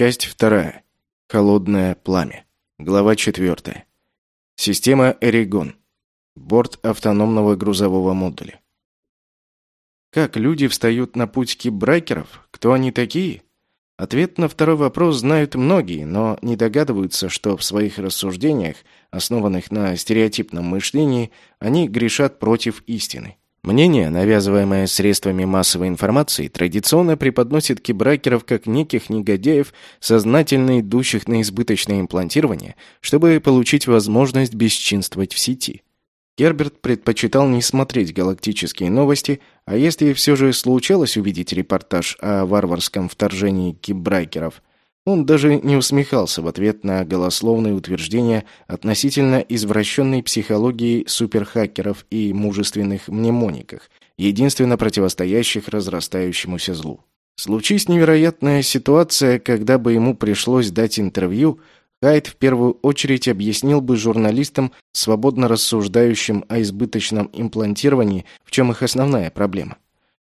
Часть вторая. Холодное пламя. Глава четвертая. Система Эригон. Борт автономного грузового модуля. Как люди встают на путь кибрайкеров? Кто они такие? Ответ на второй вопрос знают многие, но не догадываются, что в своих рассуждениях, основанных на стереотипном мышлении, они грешат против истины. Мнение, навязываемое средствами массовой информации, традиционно преподносит кибракеров как неких негодяев, сознательно идущих на избыточное имплантирование, чтобы получить возможность бесчинствовать в сети. Герберт предпочитал не смотреть галактические новости, а если все же случалось увидеть репортаж о варварском вторжении кибрайкеров, он даже не усмехался в ответ на голословные утверждения относительно извращенной психологии суперхакеров и мужественных мнемониках, единственно противостоящих разрастающемуся злу. Случись невероятная ситуация, когда бы ему пришлось дать интервью, Хайд в первую очередь объяснил бы журналистам, свободно рассуждающим о избыточном имплантировании, в чем их основная проблема.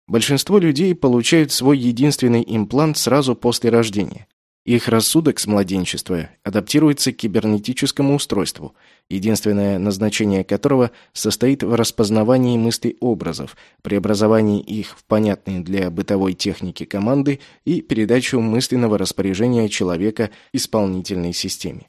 Большинство людей получают свой единственный имплант сразу после рождения. Их рассудок с младенчества адаптируется к кибернетическому устройству, единственное назначение которого состоит в распознавании мыслей образов, преобразовании их в понятные для бытовой техники команды и передачу мысленного распоряжения человека исполнительной системе.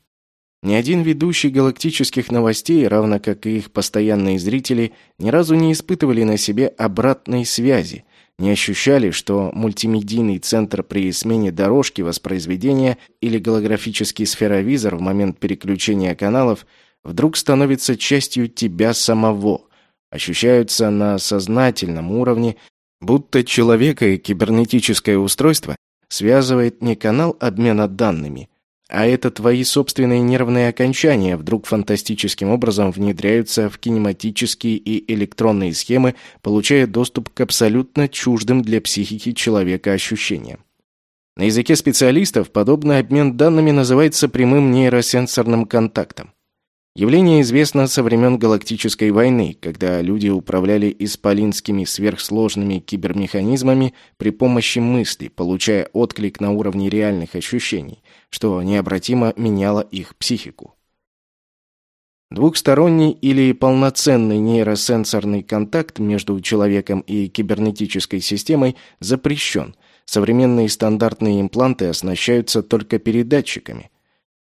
Ни один ведущий галактических новостей, равно как и их постоянные зрители, ни разу не испытывали на себе обратной связи – не ощущали, что мультимедийный центр при смене дорожки воспроизведения или голографический сферовизор в момент переключения каналов вдруг становится частью тебя самого, ощущаются на сознательном уровне, будто человека и кибернетическое устройство связывает не канал обмена данными, а это твои собственные нервные окончания вдруг фантастическим образом внедряются в кинематические и электронные схемы, получая доступ к абсолютно чуждым для психики человека ощущениям. На языке специалистов подобный обмен данными называется прямым нейросенсорным контактом. Явление известно со времен Галактической войны, когда люди управляли исполинскими сверхсложными кибермеханизмами при помощи мысли, получая отклик на уровне реальных ощущений, что необратимо меняло их психику. Двухсторонний или полноценный нейросенсорный контакт между человеком и кибернетической системой запрещен. Современные стандартные импланты оснащаются только передатчиками,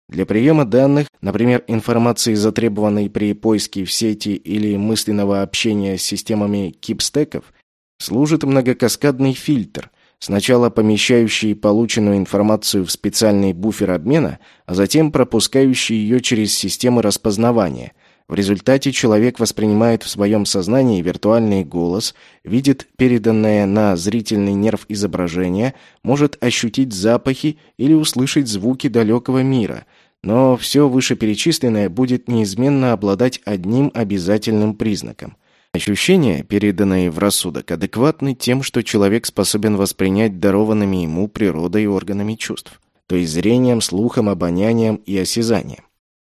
для приема данных, например, информации, затребованной при поиске в сети или мысленного общения с системами кипстеков, служит многокаскадный фильтр, сначала помещающий полученную информацию в специальный буфер обмена, а затем пропускающий ее через системы распознавания. В результате человек воспринимает в своем сознании виртуальный голос, видит переданное на зрительный нерв изображение, может ощутить запахи или услышать звуки далекого мира – но все вышеперечисленное будет неизменно обладать одним обязательным признаком. Ощущения, переданные в рассудок, адекватны тем, что человек способен воспринять дарованными ему природой и органами чувств, то есть зрением, слухом, обонянием и осязанием.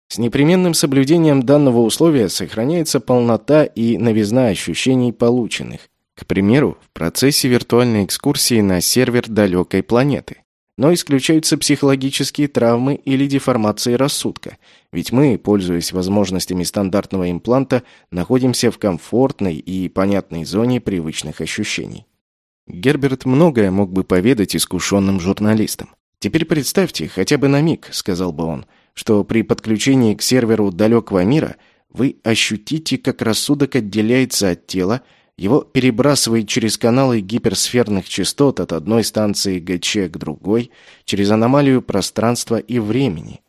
С непременным соблюдением данного условия сохраняется полнота и новизна ощущений полученных. К примеру, в процессе виртуальной экскурсии на сервер далекой планеты но исключаются психологические травмы или деформации рассудка, ведь мы, пользуясь возможностями стандартного импланта, находимся в комфортной и понятной зоне привычных ощущений. Герберт многое мог бы поведать искушенным журналистам. «Теперь представьте, хотя бы на миг», — сказал бы он, «что при подключении к серверу далекого мира вы ощутите, как рассудок отделяется от тела, его перебрасывает через каналы гиперсферных частот от одной станции ГЧ к другой, через аномалию пространства и времени.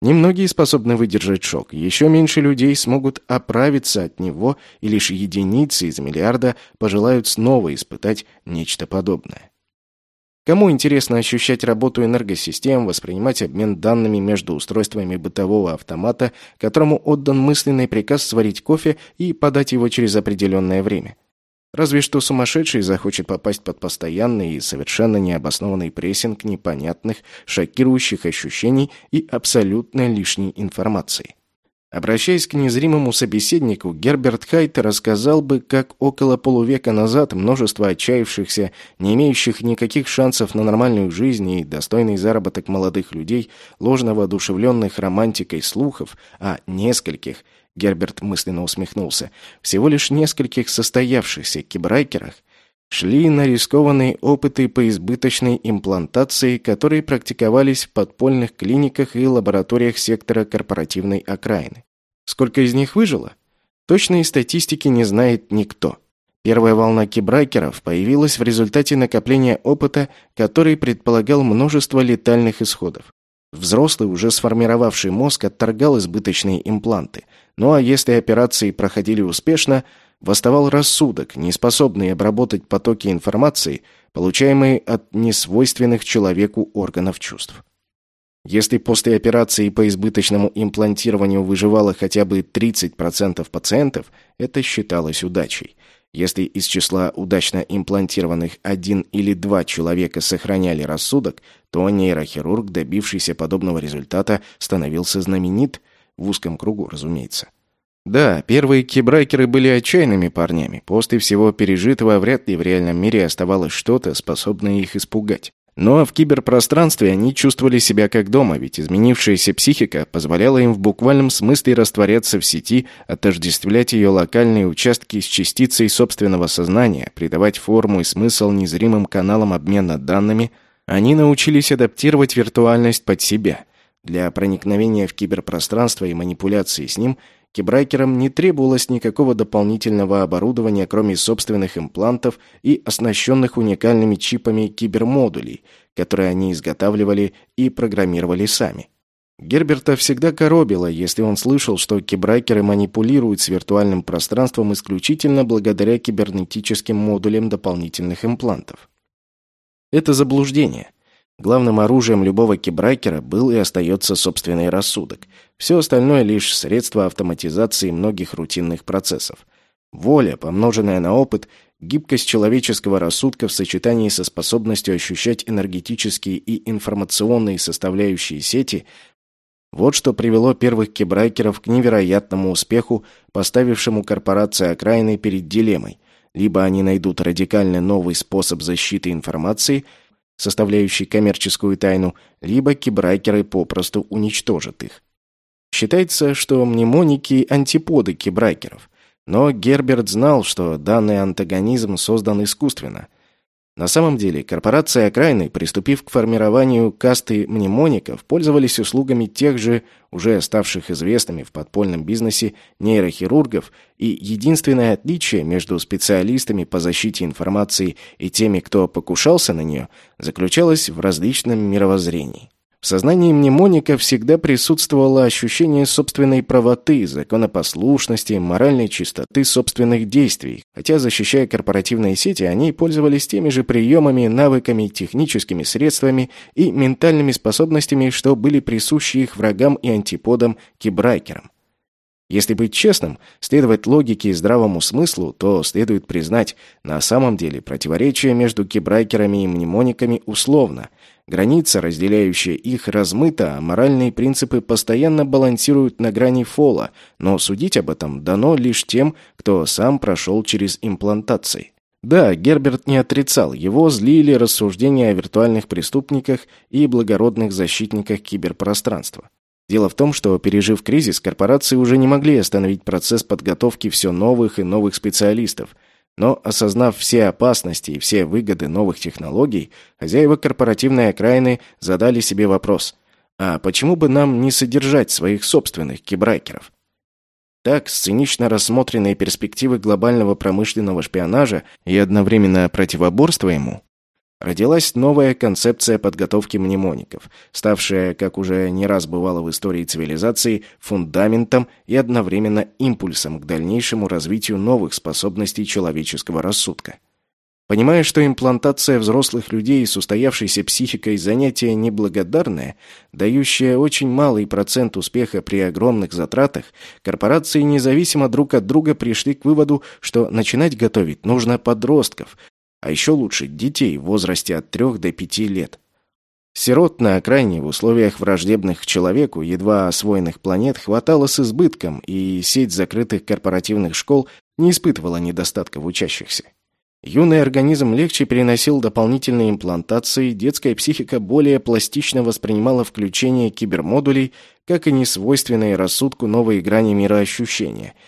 Немногие способны выдержать шок, еще меньше людей смогут оправиться от него, и лишь единицы из миллиарда пожелают снова испытать нечто подобное. Кому интересно ощущать работу энергосистем, воспринимать обмен данными между устройствами бытового автомата, которому отдан мысленный приказ сварить кофе и подать его через определенное время? Разве что сумасшедший захочет попасть под постоянный и совершенно необоснованный прессинг непонятных, шокирующих ощущений и абсолютно лишней информации. Обращаясь к незримому собеседнику, Герберт Хайт рассказал бы, как около полувека назад множество отчаявшихся, не имеющих никаких шансов на нормальную жизнь и достойный заработок молодых людей, ложно воодушевленных романтикой слухов о нескольких, Герберт мысленно усмехнулся, всего лишь нескольких состоявшихся кибрайкерах, шли на рискованные опыты по избыточной имплантации, которые практиковались в подпольных клиниках и лабораториях сектора корпоративной окраины. Сколько из них выжило? Точной статистики не знает никто. Первая волна кибрайкеров появилась в результате накопления опыта, который предполагал множество летальных исходов. Взрослый, уже сформировавший мозг, отторгал избыточные импланты. Ну а если операции проходили успешно – восставал рассудок, не способный обработать потоки информации, получаемые от несвойственных человеку органов чувств. Если после операции по избыточному имплантированию выживало хотя бы 30% пациентов, это считалось удачей. Если из числа удачно имплантированных один или два человека сохраняли рассудок, то нейрохирург, добившийся подобного результата, становился знаменит, в узком кругу, разумеется. Да, первые кибрайкеры были отчаянными парнями. После всего пережитого вряд ли в реальном мире оставалось что-то, способное их испугать. Но в киберпространстве они чувствовали себя как дома, ведь изменившаяся психика позволяла им в буквальном смысле растворяться в сети, отождествлять ее локальные участки с частицей собственного сознания, придавать форму и смысл незримым каналам обмена данными. Они научились адаптировать виртуальность под себя. Для проникновения в киберпространство и манипуляции с ним – Кибрайкерам не требовалось никакого дополнительного оборудования, кроме собственных имплантов и оснащенных уникальными чипами кибермодулей, которые они изготавливали и программировали сами. Герберта всегда коробило, если он слышал, что кибрайкеры манипулируют с виртуальным пространством исключительно благодаря кибернетическим модулям дополнительных имплантов. Это заблуждение – Главным оружием любого кибрайкера был и остается собственный рассудок. Все остальное лишь средство автоматизации многих рутинных процессов. Воля, помноженная на опыт, гибкость человеческого рассудка в сочетании со способностью ощущать энергетические и информационные составляющие сети – вот что привело первых кибрайкеров к невероятному успеху, поставившему корпорации окраины перед дилеммой. Либо они найдут радикально новый способ защиты информации – составляющий коммерческую тайну, либо кибрайкеры попросту уничтожат их. Считается, что мнемоники – антиподы кибрайкеров. Но Герберт знал, что данный антагонизм создан искусственно – на самом деле, корпорации окраины, приступив к формированию касты мнемоников, пользовались услугами тех же, уже ставших известными в подпольном бизнесе, нейрохирургов, и единственное отличие между специалистами по защите информации и теми, кто покушался на нее, заключалось в различном мировоззрении. В сознании мнемоника всегда присутствовало ощущение собственной правоты, законопослушности, моральной чистоты собственных действий, хотя, защищая корпоративные сети, они пользовались теми же приемами, навыками, техническими средствами и ментальными способностями, что были присущи их врагам и антиподам кибрайкерам. Если быть честным, следовать логике и здравому смыслу, то следует признать, на самом деле противоречие между кибрайкерами и мнемониками условно – Граница, разделяющая их, размыта, а моральные принципы постоянно балансируют на грани фола, но судить об этом дано лишь тем, кто сам прошел через имплантации. Да, Герберт не отрицал, его злили рассуждения о виртуальных преступниках и благородных защитниках киберпространства. Дело в том, что, пережив кризис, корпорации уже не могли остановить процесс подготовки все новых и новых специалистов – но, осознав все опасности и все выгоды новых технологий, хозяева корпоративной окраины задали себе вопрос, а почему бы нам не содержать своих собственных кибрайкеров? Так, с цинично рассмотренной перспективы глобального промышленного шпионажа и одновременно противоборства ему, Родилась новая концепция подготовки мнемоников, ставшая, как уже не раз бывало в истории цивилизации, фундаментом и одновременно импульсом к дальнейшему развитию новых способностей человеческого рассудка. Понимая, что имплантация взрослых людей с устоявшейся психикой занятие неблагодарное, дающее очень малый процент успеха при огромных затратах, корпорации независимо друг от друга пришли к выводу, что начинать готовить нужно подростков, а еще лучше детей в возрасте от 3 до 5 лет. Сирот на окраине в условиях враждебных человеку, едва освоенных планет, хватало с избытком, и сеть закрытых корпоративных школ не испытывала недостатка в учащихся. Юный организм легче переносил дополнительные имплантации, детская психика более пластично воспринимала включение кибермодулей, как и несвойственные рассудку новые грани мироощущения –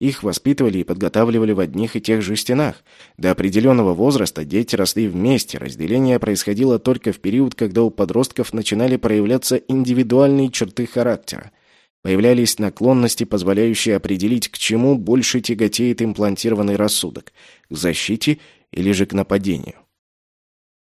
их воспитывали и подготавливали в одних и тех же стенах. До определенного возраста дети росли вместе, разделение происходило только в период, когда у подростков начинали проявляться индивидуальные черты характера. Появлялись наклонности, позволяющие определить, к чему больше тяготеет имплантированный рассудок – к защите или же к нападению.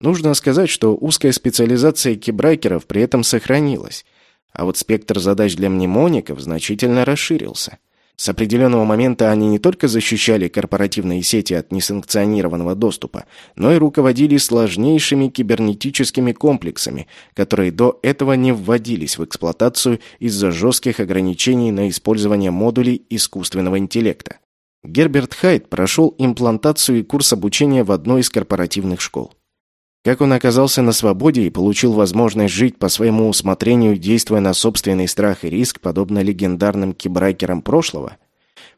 Нужно сказать, что узкая специализация кибрайкеров при этом сохранилась, а вот спектр задач для мнемоников значительно расширился – с определенного момента они не только защищали корпоративные сети от несанкционированного доступа, но и руководили сложнейшими кибернетическими комплексами, которые до этого не вводились в эксплуатацию из-за жестких ограничений на использование модулей искусственного интеллекта. Герберт Хайт прошел имплантацию и курс обучения в одной из корпоративных школ. Как он оказался на свободе и получил возможность жить по своему усмотрению, действуя на собственный страх и риск, подобно легендарным кибрайкерам прошлого?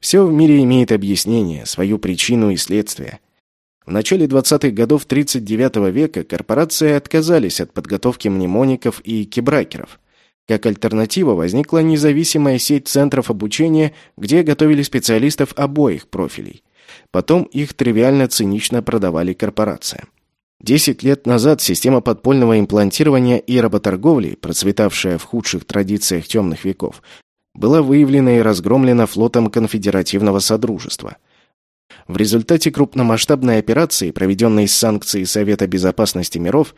Все в мире имеет объяснение, свою причину и следствие. В начале 20-х годов 39 века корпорации отказались от подготовки мнемоников и кибрайкеров. Как альтернатива возникла независимая сеть центров обучения, где готовили специалистов обоих профилей. Потом их тривиально цинично продавали корпорациям. Десять лет назад система подпольного имплантирования и работорговли, процветавшая в худших традициях темных веков, была выявлена и разгромлена флотом конфедеративного содружества. В результате крупномасштабной операции, проведенной с санкцией Совета безопасности миров,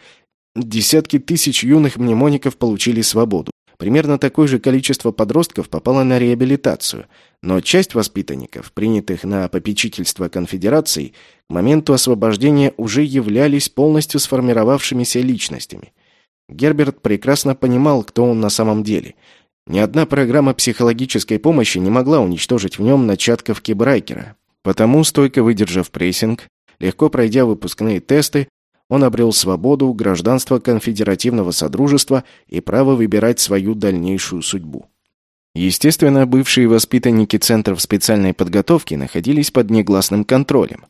десятки тысяч юных мнемоников получили свободу. Примерно такое же количество подростков попало на реабилитацию, но часть воспитанников, принятых на попечительство конфедерации, к моменту освобождения уже являлись полностью сформировавшимися личностями. Герберт прекрасно понимал, кто он на самом деле. Ни одна программа психологической помощи не могла уничтожить в нем начатков кибрайкера. Потому, стойко выдержав прессинг, легко пройдя выпускные тесты, он обрел свободу, гражданство конфедеративного содружества и право выбирать свою дальнейшую судьбу. Естественно, бывшие воспитанники центров специальной подготовки находились под негласным контролем.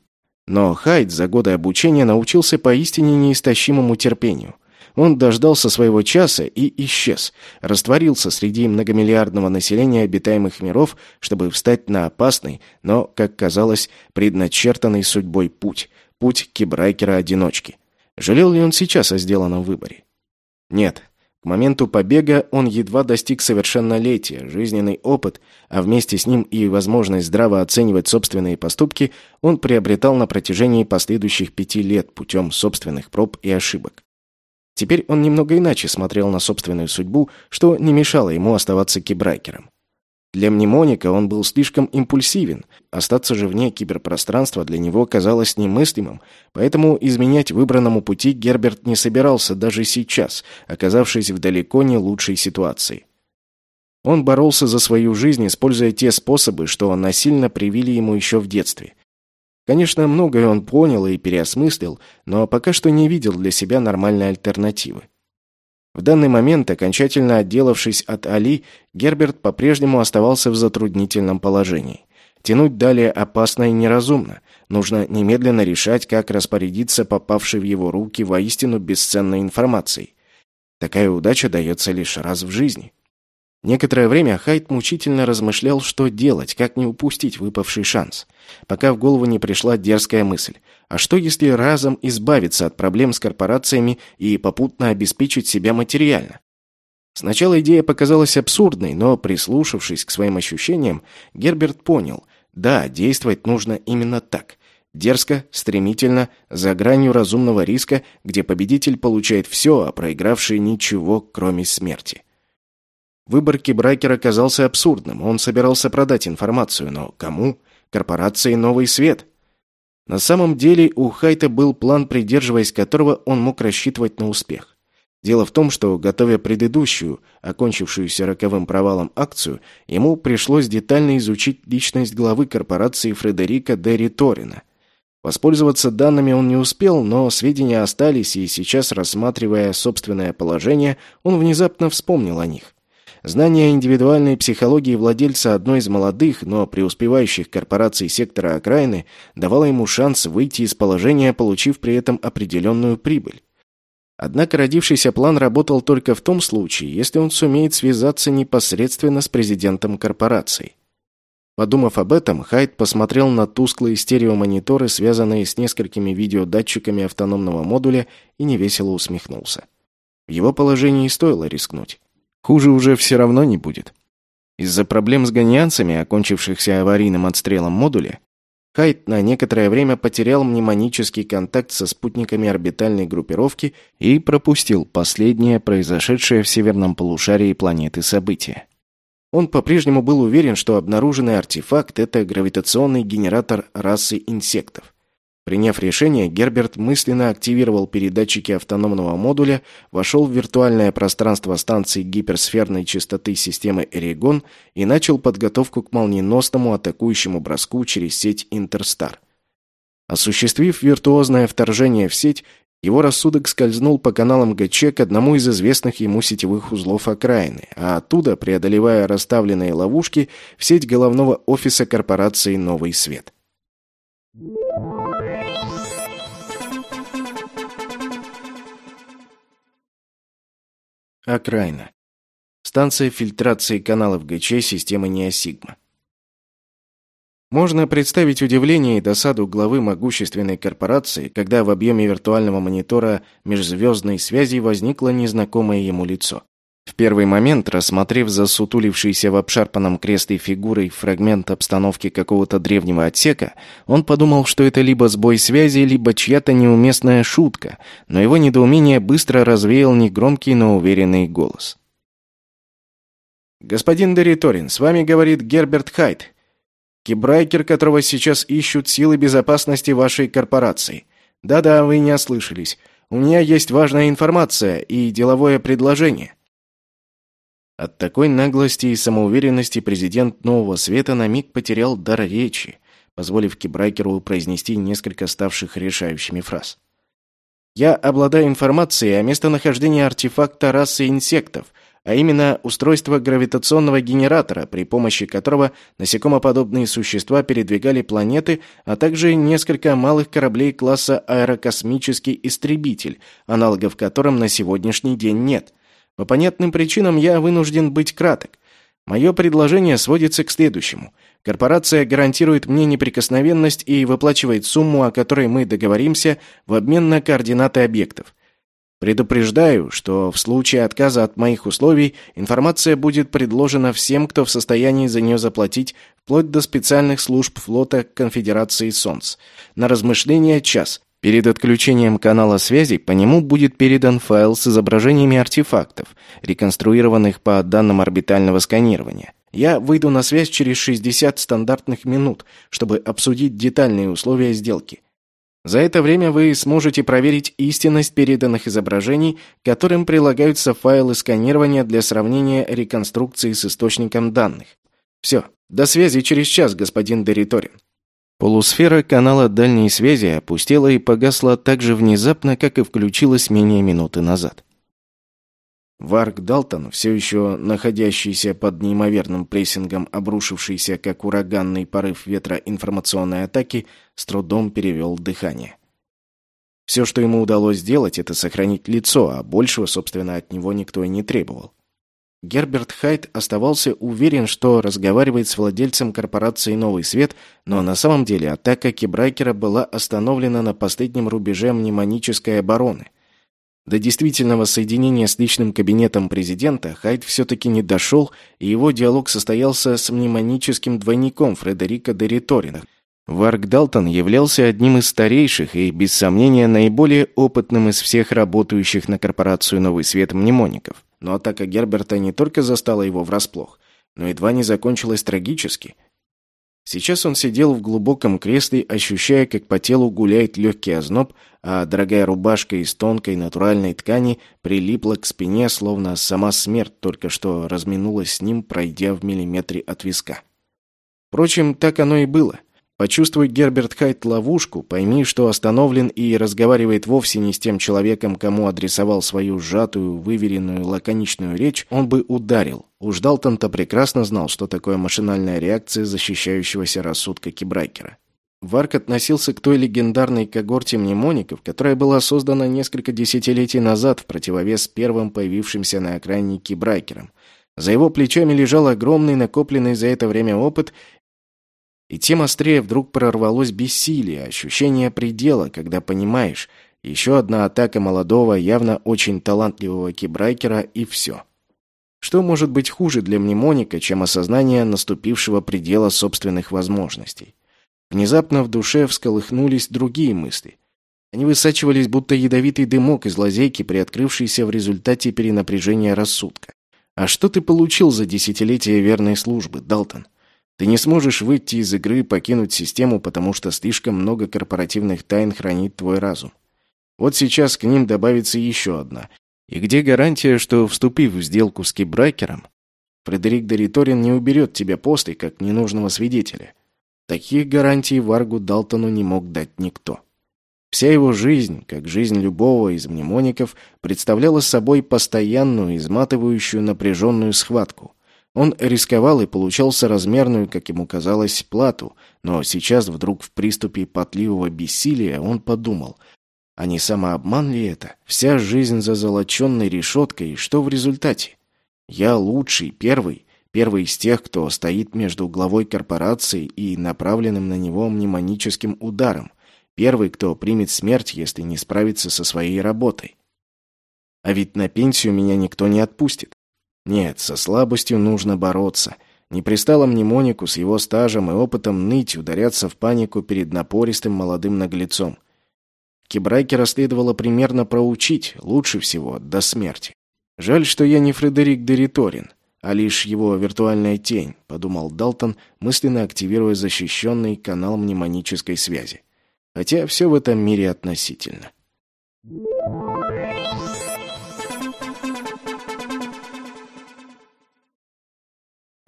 Но Хайд за годы обучения научился поистине неистощимому терпению. Он дождался своего часа и исчез, растворился среди многомиллиардного населения обитаемых миров, чтобы встать на опасный, но, как казалось, предначертанный судьбой путь, путь кибрайкера-одиночки. Жалел ли он сейчас о сделанном выборе? Нет. К моменту побега он едва достиг совершеннолетия, жизненный опыт, а вместе с ним и возможность здраво оценивать собственные поступки он приобретал на протяжении последующих пяти лет путем собственных проб и ошибок. Теперь он немного иначе смотрел на собственную судьбу, что не мешало ему оставаться кибрайкером. Для мнемоника он был слишком импульсивен, остаться же вне киберпространства для него казалось немыслимым, поэтому изменять выбранному пути Герберт не собирался даже сейчас, оказавшись в далеко не лучшей ситуации. Он боролся за свою жизнь, используя те способы, что насильно привили ему еще в детстве. Конечно, многое он понял и переосмыслил, но пока что не видел для себя нормальной альтернативы. В данный момент, окончательно отделавшись от Али, Герберт по-прежнему оставался в затруднительном положении. Тянуть далее опасно и неразумно. Нужно немедленно решать, как распорядиться попавшей в его руки воистину бесценной информацией. Такая удача дается лишь раз в жизни. Некоторое время Хайт мучительно размышлял, что делать, как не упустить выпавший шанс, пока в голову не пришла дерзкая мысль. А что, если разом избавиться от проблем с корпорациями и попутно обеспечить себя материально? Сначала идея показалась абсурдной, но, прислушавшись к своим ощущениям, Герберт понял, да, действовать нужно именно так. Дерзко, стремительно, за гранью разумного риска, где победитель получает все, а проигравший ничего, кроме смерти. Выбор Кибрайкера казался абсурдным. Он собирался продать информацию, но кому? Корпорации «Новый свет». На самом деле у Хайта был план, придерживаясь которого он мог рассчитывать на успех. Дело в том, что, готовя предыдущую, окончившуюся роковым провалом акцию, ему пришлось детально изучить личность главы корпорации Фредерика Дерри Торина. Воспользоваться данными он не успел, но сведения остались, и сейчас, рассматривая собственное положение, он внезапно вспомнил о них. Знание индивидуальной психологии владельца одной из молодых, но преуспевающих корпораций сектора окраины давало ему шанс выйти из положения, получив при этом определенную прибыль. Однако родившийся план работал только в том случае, если он сумеет связаться непосредственно с президентом корпорации. Подумав об этом, Хайд посмотрел на тусклые стереомониторы, связанные с несколькими видеодатчиками автономного модуля, и невесело усмехнулся. В его положении стоило рискнуть. Хуже уже все равно не будет. Из-за проблем с гонианцами, окончившихся аварийным отстрелом модуля, Хайт на некоторое время потерял мнемонический контакт со спутниками орбитальной группировки и пропустил последнее произошедшее в северном полушарии планеты событие. Он по-прежнему был уверен, что обнаруженный артефакт – это гравитационный генератор расы инсектов. Приняв решение, Герберт мысленно активировал передатчики автономного модуля, вошел в виртуальное пространство станции гиперсферной частоты системы Эригон и начал подготовку к молниеносному атакующему броску через сеть Интерстар. Осуществив виртуозное вторжение в сеть, его рассудок скользнул по каналам ГЧ к одному из известных ему сетевых узлов окраины, а оттуда, преодолевая расставленные ловушки, в сеть головного офиса корпорации «Новый свет». Окраина. Станция фильтрации каналов ГЧ системы Неосигма. Можно представить удивление и досаду главы могущественной корпорации, когда в объеме виртуального монитора межзвездной связи возникло незнакомое ему лицо. В первый момент, рассмотрев засутулившийся в обшарпанном кресле фигурой фрагмент обстановки какого-то древнего отсека, он подумал, что это либо сбой связи, либо чья-то неуместная шутка, но его недоумение быстро развеял негромкий, но уверенный голос. «Господин Дериторин, с вами говорит Герберт Хайт. Кибрайкер, которого сейчас ищут силы безопасности вашей корпорации. Да-да, вы не ослышались. У меня есть важная информация и деловое предложение». От такой наглости и самоуверенности президент Нового Света на миг потерял дар речи, позволив Кибрайкеру произнести несколько ставших решающими фраз. «Я обладаю информацией о местонахождении артефакта расы инсектов, а именно устройство гравитационного генератора, при помощи которого насекомоподобные существа передвигали планеты, а также несколько малых кораблей класса аэрокосмический истребитель, аналогов которым на сегодняшний день нет. По понятным причинам я вынужден быть краток. Мое предложение сводится к следующему. Корпорация гарантирует мне неприкосновенность и выплачивает сумму, о которой мы договоримся, в обмен на координаты объектов. Предупреждаю, что в случае отказа от моих условий информация будет предложена всем, кто в состоянии за нее заплатить, вплоть до специальных служб флота Конфедерации Солнц. На размышление час. Перед отключением канала связи по нему будет передан файл с изображениями артефактов, реконструированных по данным орбитального сканирования. Я выйду на связь через 60 стандартных минут, чтобы обсудить детальные условия сделки. За это время вы сможете проверить истинность переданных изображений, которым прилагаются файлы сканирования для сравнения реконструкции с источником данных. Все. До связи через час, господин Дериторин. Полусфера канала дальней связи опустела и погасла так же внезапно, как и включилась менее минуты назад. Варк Далтон, все еще находящийся под неимоверным прессингом, обрушившийся как ураганный порыв ветра информационной атаки, с трудом перевел дыхание. Все, что ему удалось сделать, это сохранить лицо, а большего, собственно, от него никто и не требовал. Герберт Хайт оставался уверен, что разговаривает с владельцем корпорации «Новый свет», но на самом деле атака Кибрайкера была остановлена на последнем рубеже мнемонической обороны – до действительного соединения с личным кабинетом президента Хайд все-таки не дошел, и его диалог состоялся с мнемоническим двойником Фредерика Дериторина. Варк Далтон являлся одним из старейших и, без сомнения, наиболее опытным из всех работающих на корпорацию «Новый свет» мнемоников. Но атака Герберта не только застала его врасплох, но едва не закончилась трагически – Сейчас он сидел в глубоком кресле, ощущая, как по телу гуляет легкий озноб, а дорогая рубашка из тонкой натуральной ткани прилипла к спине, словно сама смерть только что разминулась с ним, пройдя в миллиметре от виска. Впрочем, так оно и было. Почувствуй Герберт Хайт ловушку, пойми, что остановлен и разговаривает вовсе не с тем человеком, кому адресовал свою сжатую, выверенную, лаконичную речь, он бы ударил. Уж Далтон-то прекрасно знал, что такое машинальная реакция защищающегося рассудка Кибрайкера. Варк относился к той легендарной когорте мнемоников, которая была создана несколько десятилетий назад в противовес первым появившимся на окраине Кибрайкерам. За его плечами лежал огромный накопленный за это время опыт, и тем острее вдруг прорвалось бессилие, ощущение предела, когда понимаешь, еще одна атака молодого, явно очень талантливого кибрайкера, и все. Что может быть хуже для мнемоника, чем осознание наступившего предела собственных возможностей? Внезапно в душе всколыхнулись другие мысли. Они высачивались, будто ядовитый дымок из лазейки, приоткрывшийся в результате перенапряжения рассудка. А что ты получил за десятилетие верной службы, Далтон? Ты не сможешь выйти из игры и покинуть систему, потому что слишком много корпоративных тайн хранит твой разум. Вот сейчас к ним добавится еще одна. И где гарантия, что, вступив в сделку с кибрайкером, Фредерик Дориторин не уберет тебя после, как ненужного свидетеля? Таких гарантий Варгу Далтону не мог дать никто. Вся его жизнь, как жизнь любого из мнемоников, представляла собой постоянную, изматывающую, напряженную схватку – он рисковал и получал соразмерную, как ему казалось, плату, но сейчас вдруг в приступе потливого бессилия он подумал, а не самообман ли это? Вся жизнь за золоченной решеткой, что в результате? Я лучший, первый, первый из тех, кто стоит между главой корпорации и направленным на него мнемоническим ударом, первый, кто примет смерть, если не справится со своей работой. А ведь на пенсию меня никто не отпустит. Нет, со слабостью нужно бороться. Не пристало мне Монику с его стажем и опытом ныть, ударяться в панику перед напористым молодым наглецом. Кибрайкера следовало примерно проучить, лучше всего, до смерти. «Жаль, что я не Фредерик Дериторин, а лишь его виртуальная тень», — подумал Далтон, мысленно активируя защищенный канал мнемонической связи. Хотя все в этом мире относительно.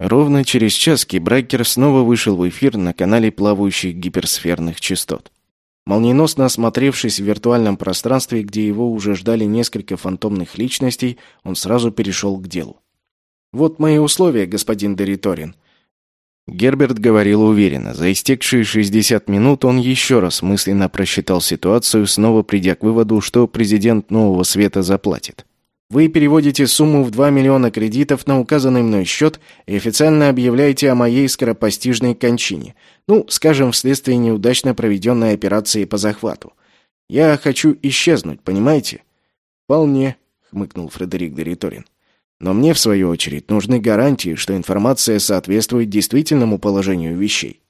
Ровно через час Кибрайкер снова вышел в эфир на канале плавающих гиперсферных частот. Молниеносно осмотревшись в виртуальном пространстве, где его уже ждали несколько фантомных личностей, он сразу перешел к делу. «Вот мои условия, господин Дериторин». Герберт говорил уверенно. За истекшие 60 минут он еще раз мысленно просчитал ситуацию, снова придя к выводу, что президент Нового Света заплатит. Вы переводите сумму в 2 миллиона кредитов на указанный мной счет и официально объявляете о моей скоропостижной кончине. Ну, скажем, вследствие неудачно проведенной операции по захвату. Я хочу исчезнуть, понимаете? Вполне, хмыкнул Фредерик Дериторин. Но мне, в свою очередь, нужны гарантии, что информация соответствует действительному положению вещей.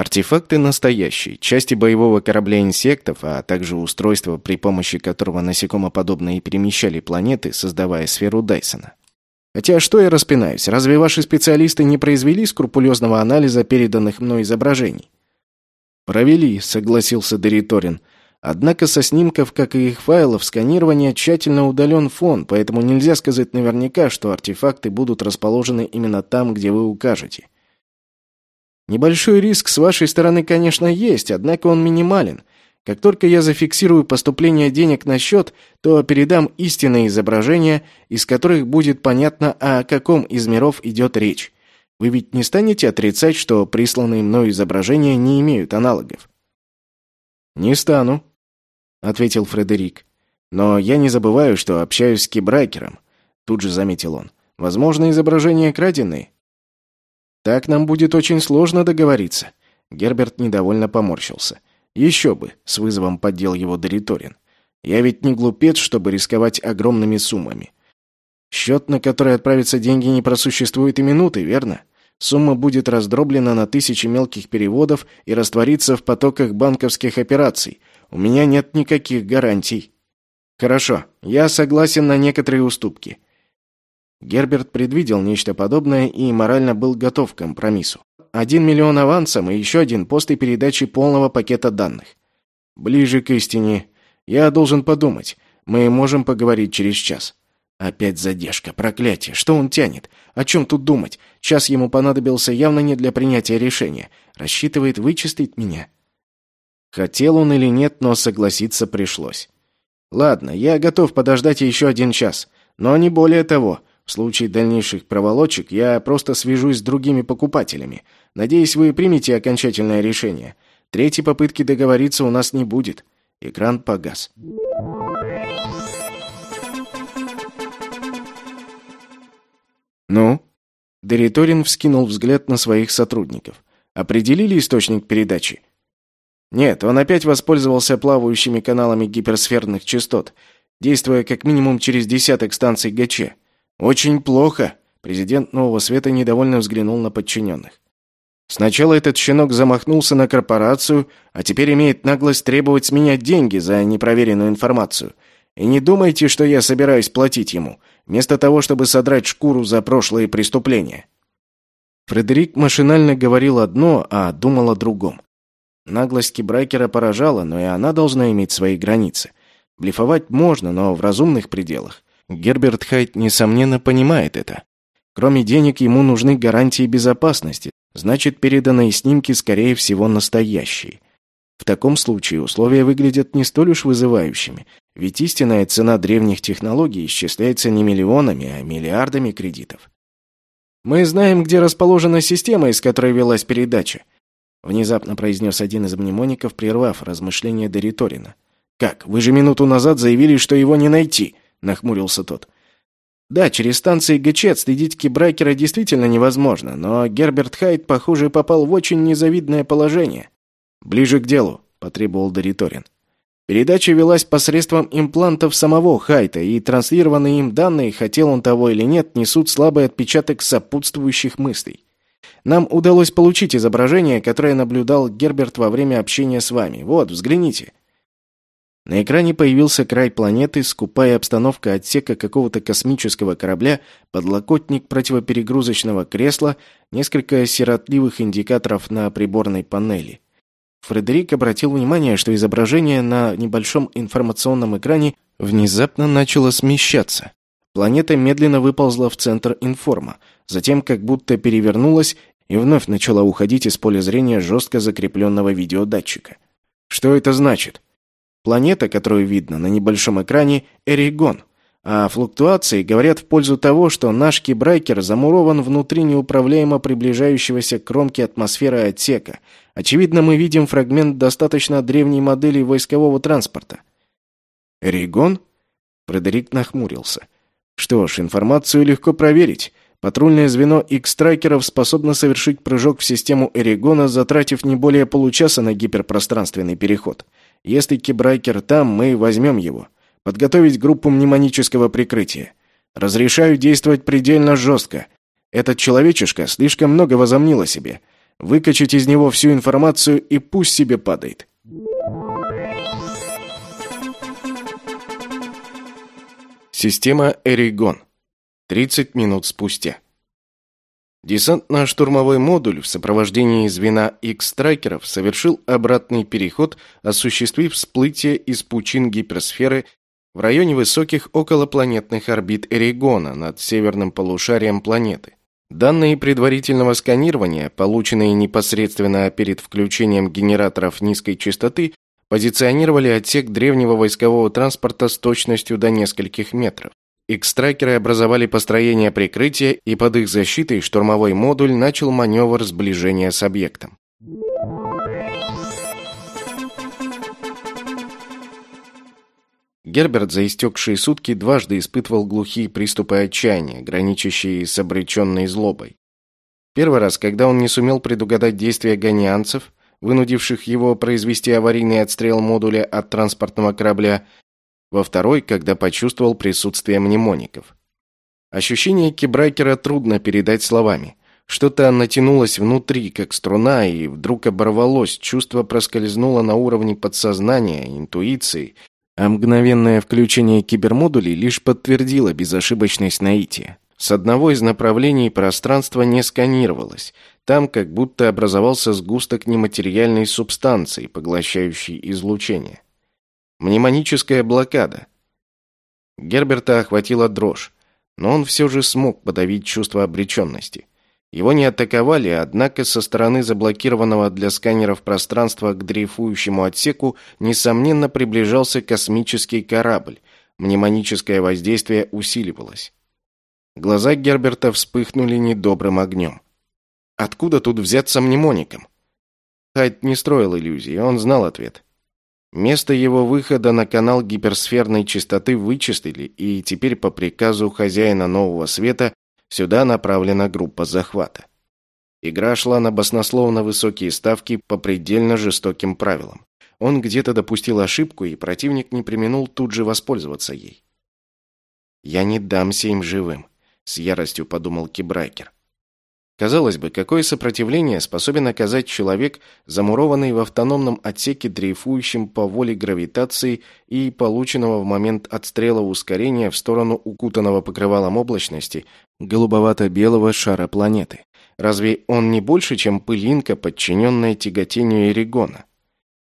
Артефакты настоящие, части боевого корабля инсектов, а также устройство, при помощи которого насекомоподобные перемещали планеты, создавая сферу Дайсона. Хотя что я распинаюсь, разве ваши специалисты не произвели скрупулезного анализа переданных мной изображений? Провели, согласился Дериторин. Однако со снимков, как и их файлов сканирования, тщательно удален фон, поэтому нельзя сказать наверняка, что артефакты будут расположены именно там, где вы укажете. Небольшой риск с вашей стороны, конечно, есть, однако он минимален. Как только я зафиксирую поступление денег на счет, то передам истинные изображения, из которых будет понятно, о каком из миров идет речь. Вы ведь не станете отрицать, что присланные мной изображения не имеют аналогов? «Не стану», — ответил Фредерик. «Но я не забываю, что общаюсь с кибрайкером», — тут же заметил он. «Возможно, изображения краденые. Так нам будет очень сложно договориться. Герберт недовольно поморщился. Еще бы, с вызовом поддел его Дориторин. Я ведь не глупец, чтобы рисковать огромными суммами. Счет, на который отправятся деньги, не просуществует и минуты, верно? Сумма будет раздроблена на тысячи мелких переводов и растворится в потоках банковских операций. У меня нет никаких гарантий. Хорошо, я согласен на некоторые уступки. Герберт предвидел нечто подобное и морально был готов к компромиссу. Один миллион авансом и еще один после передачи полного пакета данных. Ближе к истине. Я должен подумать. Мы можем поговорить через час. Опять задержка, проклятие. Что он тянет? О чем тут думать? Час ему понадобился явно не для принятия решения. Рассчитывает вычислить меня. Хотел он или нет, но согласиться пришлось. Ладно, я готов подождать еще один час, но не более того. В случае дальнейших проволочек я просто свяжусь с другими покупателями. Надеюсь, вы примете окончательное решение. Третьей попытки договориться у нас не будет. Экран погас. «Ну?» Дериторин вскинул взгляд на своих сотрудников. «Определили источник передачи?» «Нет, он опять воспользовался плавающими каналами гиперсферных частот, действуя как минимум через десяток станций ГЧ. Очень плохо!» Президент Нового Света недовольно взглянул на подчиненных. Сначала этот щенок замахнулся на корпорацию, а теперь имеет наглость требовать с меня деньги за непроверенную информацию. И не думайте, что я собираюсь платить ему вместо того, чтобы содрать шкуру за прошлые преступления. Фредерик машинально говорил одно, а думал о другом. Наглость Кибрайкера поражала, но и она должна иметь свои границы. Блефовать можно, но в разумных пределах. Герберт Хайт, несомненно, понимает это. Кроме денег, ему нужны гарантии безопасности, значит, переданные снимки, скорее всего, настоящие. В таком случае условия выглядят не столь уж вызывающими, ведь истинная цена древних технологий исчисляется не миллионами, а миллиардами кредитов. «Мы знаем, где расположена система, из которой велась передача», внезапно произнес один из мнемоников, прервав размышления Дориторина. «Как? Вы же минуту назад заявили, что его не найти», — нахмурился тот. «Да, через станции ГЧ отследить Кибрайкера действительно невозможно, но Герберт Хайт, похоже, попал в очень незавидное положение». «Ближе к делу», — потребовал Дориторин. Передача велась посредством имплантов самого Хайта, и транслированные им данные, хотел он того или нет, несут слабый отпечаток сопутствующих мыслей. Нам удалось получить изображение, которое наблюдал Герберт во время общения с вами. Вот, взгляните. На экране появился край планеты, скупая обстановка отсека какого-то космического корабля, подлокотник противоперегрузочного кресла, несколько сиротливых индикаторов на приборной панели. Фредерик обратил внимание, что изображение на небольшом информационном экране внезапно начало смещаться. Планета медленно выползла в центр информа, затем как будто перевернулась и вновь начала уходить из поля зрения жестко закрепленного видеодатчика. Что это значит? Планета, которую видно на небольшом экране, Эригон, а флуктуации говорят в пользу того, что наш кибрайкер замурован внутри неуправляемо приближающегося к кромке атмосферы отсека. Очевидно, мы видим фрагмент достаточно древней модели войскового транспорта. «Ригон?» Фредерик нахмурился. «Что ж, информацию легко проверить. Патрульное звено X-трекеров способно совершить прыжок в систему Эригона, затратив не более получаса на гиперпространственный переход. Если кибрайкер там, мы возьмем его». Подготовить группу мнемонического прикрытия. Разрешаю действовать предельно жестко. Этот человечишка слишком много возомнил о себе. Выкачать из него всю информацию и пусть себе падает. Система Эригон. 30 минут спустя. Десантно-штурмовой модуль в сопровождении звена X-трекеров совершил обратный переход, осуществив всплытие из пучин гиперсферы в районе высоких околопланетных орбит Эригона над северным полушарием планеты. Данные предварительного сканирования, полученные непосредственно перед включением генераторов низкой частоты, позиционировали отсек древнего войскового транспорта с точностью до нескольких метров. Экстракеры образовали построение прикрытия, и под их защитой штурмовой модуль начал маневр сближения с объектом. Герберт за истекшие сутки дважды испытывал глухие приступы отчаяния, граничащие с обреченной злобой. Первый раз, когда он не сумел предугадать действия гонианцев, вынудивших его произвести аварийный отстрел модуля от транспортного корабля, во второй, когда почувствовал присутствие мнемоников. Ощущение кибрайкера трудно передать словами. Что-то натянулось внутри, как струна, и вдруг оборвалось, чувство проскользнуло на уровне подсознания, интуиции, а мгновенное включение кибермодулей лишь подтвердило безошибочность наития. С одного из направлений пространство не сканировалось. Там как будто образовался сгусток нематериальной субстанции, поглощающей излучение. Мнемоническая блокада. Герберта охватила дрожь, но он все же смог подавить чувство обреченности. Его не атаковали, однако со стороны заблокированного для сканеров пространства к дрейфующему отсеку несомненно приближался космический корабль. Мнемоническое воздействие усиливалось. Глаза Герберта вспыхнули недобрым огнем. Откуда тут взяться мнемоником? Хайд не строил иллюзий, он знал ответ. Место его выхода на канал гиперсферной частоты вычислили, и теперь по приказу хозяина Нового Света Сюда направлена группа захвата. Игра шла на баснословно высокие ставки по предельно жестоким правилам. Он где-то допустил ошибку, и противник не применул тут же воспользоваться ей. «Я не дамся им живым», — с яростью подумал Кибрайкер. Казалось бы, какое сопротивление способен оказать человек, замурованный в автономном отсеке, дрейфующем по воле гравитации и полученного в момент отстрела ускорения в сторону укутанного покрывалом облачности голубовато-белого шара планеты? Разве он не больше, чем пылинка, подчиненная тяготению Эригона?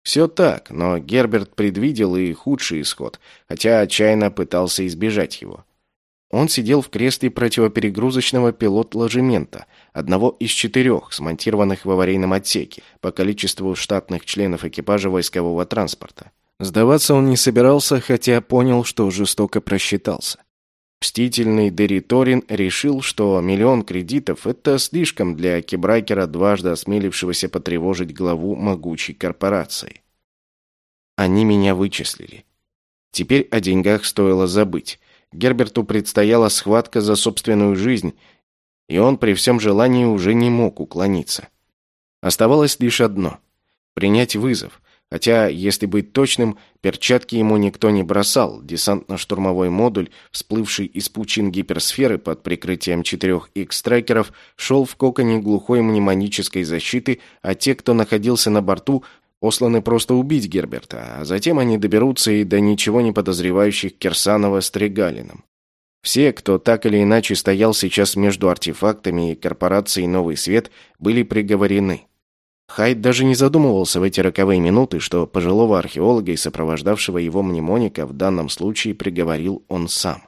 Все так, но Герберт предвидел и худший исход, хотя отчаянно пытался избежать его. Он сидел в кресле противоперегрузочного пилот-ложемента, одного из четырех, смонтированных в аварийном отсеке, по количеству штатных членов экипажа войскового транспорта. Сдаваться он не собирался, хотя понял, что жестоко просчитался. Мстительный Дерри Торин решил, что миллион кредитов – это слишком для кибрайкера, дважды осмелившегося потревожить главу могучей корпорации. Они меня вычислили. Теперь о деньгах стоило забыть. Герберту предстояла схватка за собственную жизнь, и он при всем желании уже не мог уклониться. Оставалось лишь одно – принять вызов, хотя, если быть точным, перчатки ему никто не бросал, десантно-штурмовой модуль, всплывший из пучин гиперсферы под прикрытием четырех X-трекеров, шел в коконе глухой мнемонической защиты, а те, кто находился на борту, посланы просто убить Герберта, а затем они доберутся и до ничего не подозревающих Кирсанова с Тригалином. Все, кто так или иначе стоял сейчас между артефактами и корпорацией «Новый свет», были приговорены. Хайд даже не задумывался в эти роковые минуты, что пожилого археолога и сопровождавшего его мнемоника в данном случае приговорил он сам.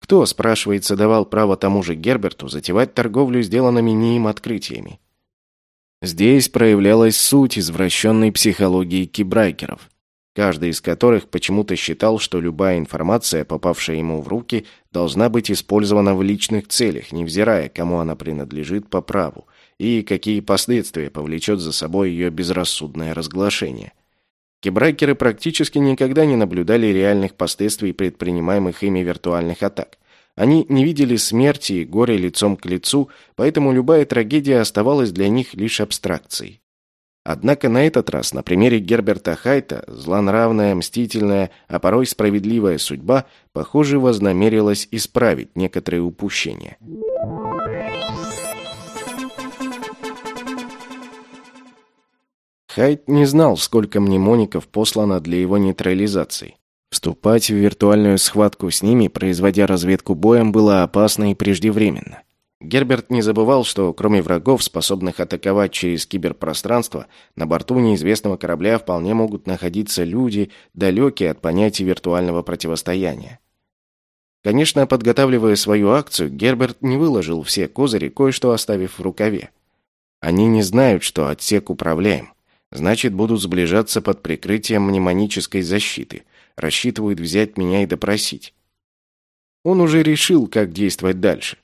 Кто, спрашивается, давал право тому же Герберту затевать торговлю сделанными не им открытиями? Здесь проявлялась суть извращенной психологии кибрайкеров, каждый из которых почему-то считал, что любая информация, попавшая ему в руки, должна быть использована в личных целях, невзирая, кому она принадлежит по праву, и какие последствия повлечет за собой ее безрассудное разглашение. Кибрайкеры практически никогда не наблюдали реальных последствий предпринимаемых ими виртуальных атак. Они не видели смерти и горя лицом к лицу, поэтому любая трагедия оставалась для них лишь абстракцией. Однако на этот раз, на примере Герберта Хайта, злонравная, мстительная, а порой справедливая судьба, похоже, вознамерилась исправить некоторые упущения. Хайт не знал, сколько мнемоников послано для его нейтрализации. Вступать в виртуальную схватку с ними, производя разведку боем, было опасно и преждевременно. Герберт не забывал, что кроме врагов, способных атаковать через киберпространство, на борту неизвестного корабля вполне могут находиться люди, далекие от понятия виртуального противостояния. Конечно, подготавливая свою акцию, Герберт не выложил все козыри, кое-что оставив в рукаве. Они не знают, что отсек управляем. Значит, будут сближаться под прикрытием мнемонической защиты – рассчитывают взять меня и допросить. Он уже решил, как действовать дальше.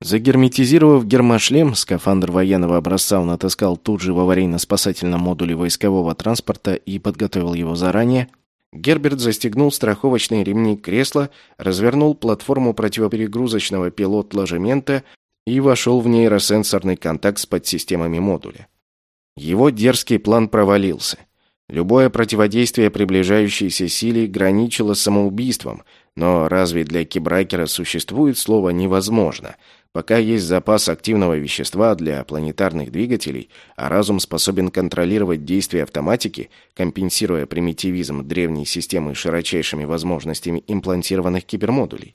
Загерметизировав гермошлем, скафандр военного образца он отыскал тут же в аварийно-спасательном модуле войскового транспорта и подготовил его заранее, Герберт застегнул страховочные ремни кресла, развернул платформу противоперегрузочного пилот-ложемента и вошел в нейросенсорный контакт с подсистемами модуля. Его дерзкий план провалился. Любое противодействие приближающейся силе граничило самоубийством, но разве для кибрайкера существует слово «невозможно»? Пока есть запас активного вещества для планетарных двигателей, а разум способен контролировать действия автоматики, компенсируя примитивизм древней системы широчайшими возможностями имплантированных кибермодулей.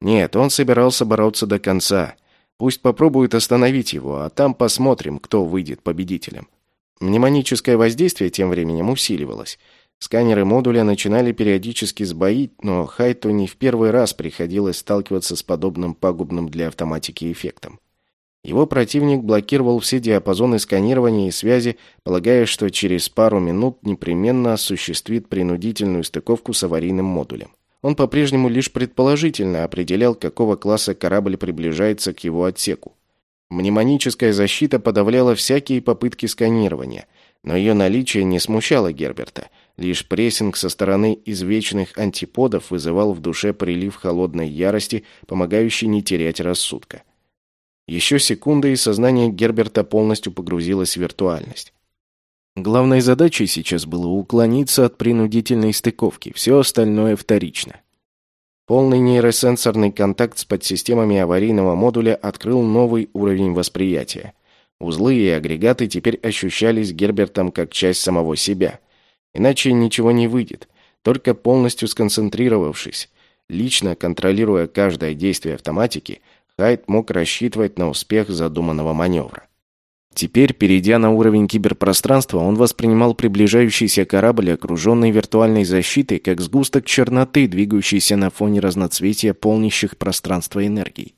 Нет, он собирался бороться до конца. Пусть попробуют остановить его, а там посмотрим, кто выйдет победителем. Мнемоническое воздействие тем временем усиливалось. Сканеры модуля начинали периодически сбоить, но Хайту не в первый раз приходилось сталкиваться с подобным пагубным для автоматики эффектом. Его противник блокировал все диапазоны сканирования и связи, полагая, что через пару минут непременно осуществит принудительную стыковку с аварийным модулем. Он по-прежнему лишь предположительно определял, какого класса корабль приближается к его отсеку. Мнемоническая защита подавляла всякие попытки сканирования, но ее наличие не смущало Герберта. Лишь прессинг со стороны извечных антиподов вызывал в душе прилив холодной ярости, помогающий не терять рассудка. Еще секунда, и сознание Герберта полностью погрузилось в виртуальность. Главной задачей сейчас было уклониться от принудительной стыковки, все остальное вторично. Полный нейросенсорный контакт с подсистемами аварийного модуля открыл новый уровень восприятия. Узлы и агрегаты теперь ощущались Гербертом как часть самого себя. Иначе ничего не выйдет. Только полностью сконцентрировавшись, лично контролируя каждое действие автоматики, Хайд мог рассчитывать на успех задуманного маневра. Теперь, перейдя на уровень киберпространства, он воспринимал приближающийся корабль, окруженный виртуальной защитой, как сгусток черноты, двигающийся на фоне разноцветия полнящих пространство энергий.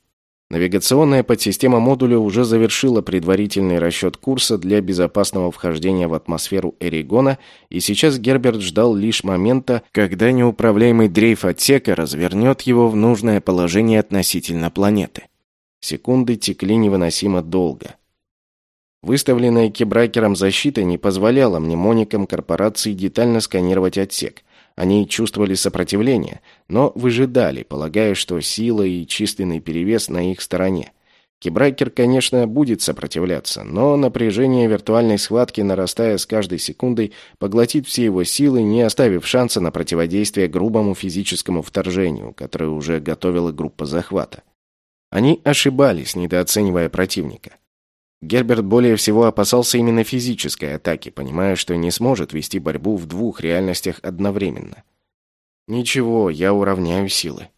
Навигационная подсистема модуля уже завершила предварительный расчет курса для безопасного вхождения в атмосферу Эригона, и сейчас Герберт ждал лишь момента, когда неуправляемый дрейф отсека развернет его в нужное положение относительно планеты. Секунды текли невыносимо долго. Выставленная кибракером защита не позволяла мнемоникам корпорации детально сканировать отсек. Они чувствовали сопротивление, но выжидали, полагая, что сила и численный перевес на их стороне. Кибракер, конечно, будет сопротивляться, но напряжение виртуальной схватки, нарастая с каждой секундой, поглотит все его силы, не оставив шанса на противодействие грубому физическому вторжению, которое уже готовила группа захвата. Они ошибались, недооценивая противника. Герберт более всего опасался именно физической атаки, понимая, что не сможет вести борьбу в двух реальностях одновременно. «Ничего, я уравняю силы»,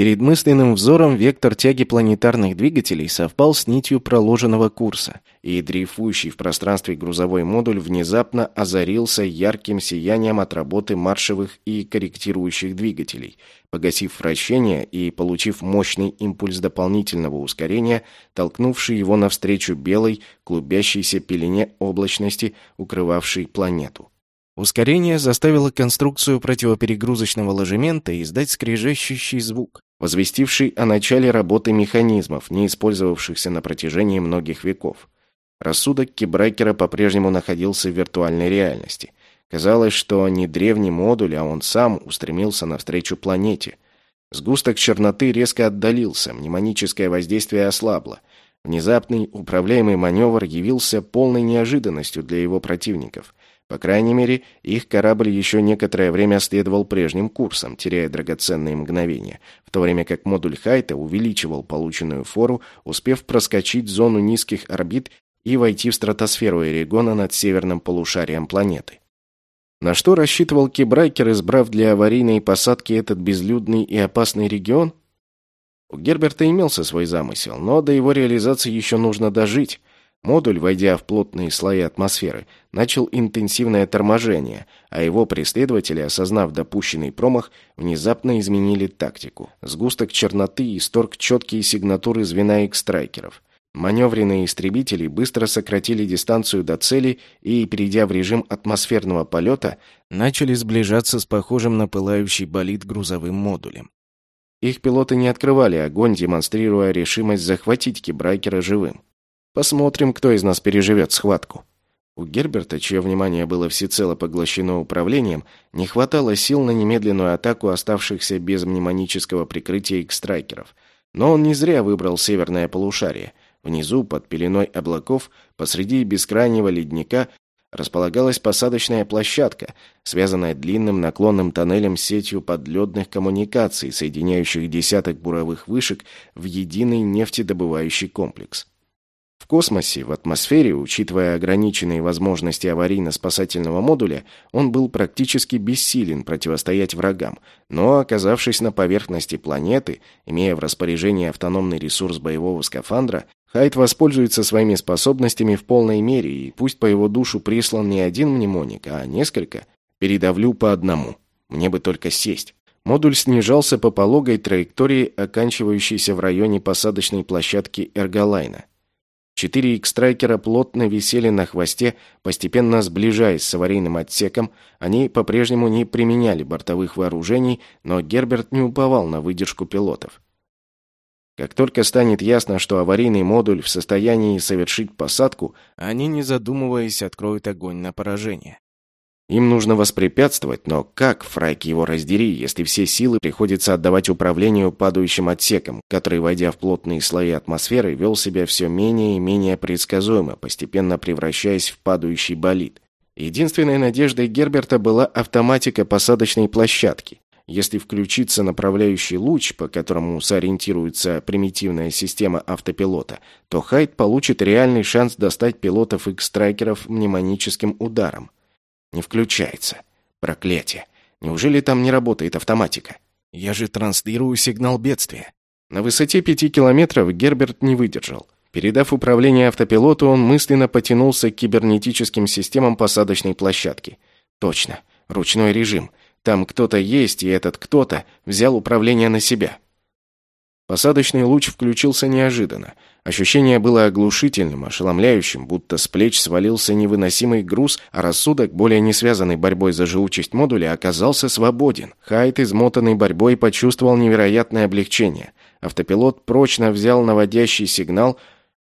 Перед мысленным взором вектор тяги планетарных двигателей совпал с нитью проложенного курса, и дрейфующий в пространстве грузовой модуль внезапно озарился ярким сиянием от работы маршевых и корректирующих двигателей, погасив вращение и получив мощный импульс дополнительного ускорения, толкнувший его навстречу белой, клубящейся пелене облачности, укрывавшей планету. Ускорение заставило конструкцию противоперегрузочного ложемента издать скрежещущий звук возвестивший о начале работы механизмов, не использовавшихся на протяжении многих веков. Рассудок Кибрайкера по-прежнему находился в виртуальной реальности. Казалось, что не древний модуль, а он сам устремился навстречу планете. Сгусток черноты резко отдалился, мнемоническое воздействие ослабло. Внезапный управляемый маневр явился полной неожиданностью для его противников. По крайней мере, их корабль еще некоторое время следовал прежним курсом, теряя драгоценные мгновения, в то время как модуль Хайта увеличивал полученную фору, успев проскочить зону низких орбит и войти в стратосферу Эригона над северным полушарием планеты. На что рассчитывал Кибрайкер, избрав для аварийной посадки этот безлюдный и опасный регион? У Герберта имелся свой замысел, но до его реализации еще нужно дожить. Модуль, войдя в плотные слои атмосферы, начал интенсивное торможение, а его преследователи, осознав допущенный промах, внезапно изменили тактику. Сгусток черноты исторг четкие сигнатуры звена экстрайкеров. Маневренные истребители быстро сократили дистанцию до цели и, перейдя в режим атмосферного полета, начали сближаться с похожим на пылающий болид грузовым модулем. Их пилоты не открывали огонь, демонстрируя решимость захватить Кибрайкера живым. Посмотрим, кто из нас переживет схватку. У Герберта, чье внимание было всецело поглощено управлением, не хватало сил на немедленную атаку оставшихся без мнемонического прикрытия экстрайкеров. Но он не зря выбрал северное полушарие. Внизу, под пеленой облаков, посреди бескрайнего ледника, располагалась посадочная площадка, связанная длинным наклонным тоннелем с сетью подледных коммуникаций, соединяющих десяток буровых вышек в единый нефтедобывающий комплекс. В космосе, в атмосфере, учитывая ограниченные возможности аварийно-спасательного модуля, он был практически бессилен противостоять врагам, но, оказавшись на поверхности планеты, имея в распоряжении автономный ресурс боевого скафандра, Хайт воспользуется своими способностями в полной мере, и пусть по его душу прислан не один мнемоник, а несколько, передавлю по одному. Мне бы только сесть. Модуль снижался по пологой траектории, оканчивающейся в районе посадочной площадки Эрголайна. Четыре икстрайкера плотно висели на хвосте, постепенно сближаясь с аварийным отсеком. Они по-прежнему не применяли бортовых вооружений, но Герберт не уповал на выдержку пилотов. Как только станет ясно, что аварийный модуль в состоянии совершить посадку, они, не задумываясь, откроют огонь на поражение. Им нужно воспрепятствовать, но как, Фрайк его раздери, если все силы приходится отдавать управлению падающим отсеком, который, войдя в плотные слои атмосферы, вел себя все менее и менее предсказуемо, постепенно превращаясь в падающий болид. Единственной надеждой Герберта была автоматика посадочной площадки. Если включится направляющий луч, по которому сориентируется примитивная система автопилота, то Хайд получит реальный шанс достать пилотов X-страйкеров мнемоническим ударом. Не включается. Проклятие. Неужели там не работает автоматика? Я же транслирую сигнал бедствия. На высоте пяти километров Герберт не выдержал. Передав управление автопилоту, он мысленно потянулся к кибернетическим системам посадочной площадки. Точно. Ручной режим. Там кто-то есть, и этот кто-то взял управление на себя. Посадочный луч включился неожиданно. Ощущение было оглушительным, ошеломляющим, будто с плеч свалился невыносимый груз, а рассудок, более не связанный борьбой за живучесть модуля, оказался свободен. Хайт, измотанный борьбой, почувствовал невероятное облегчение. Автопилот прочно взял наводящий сигнал,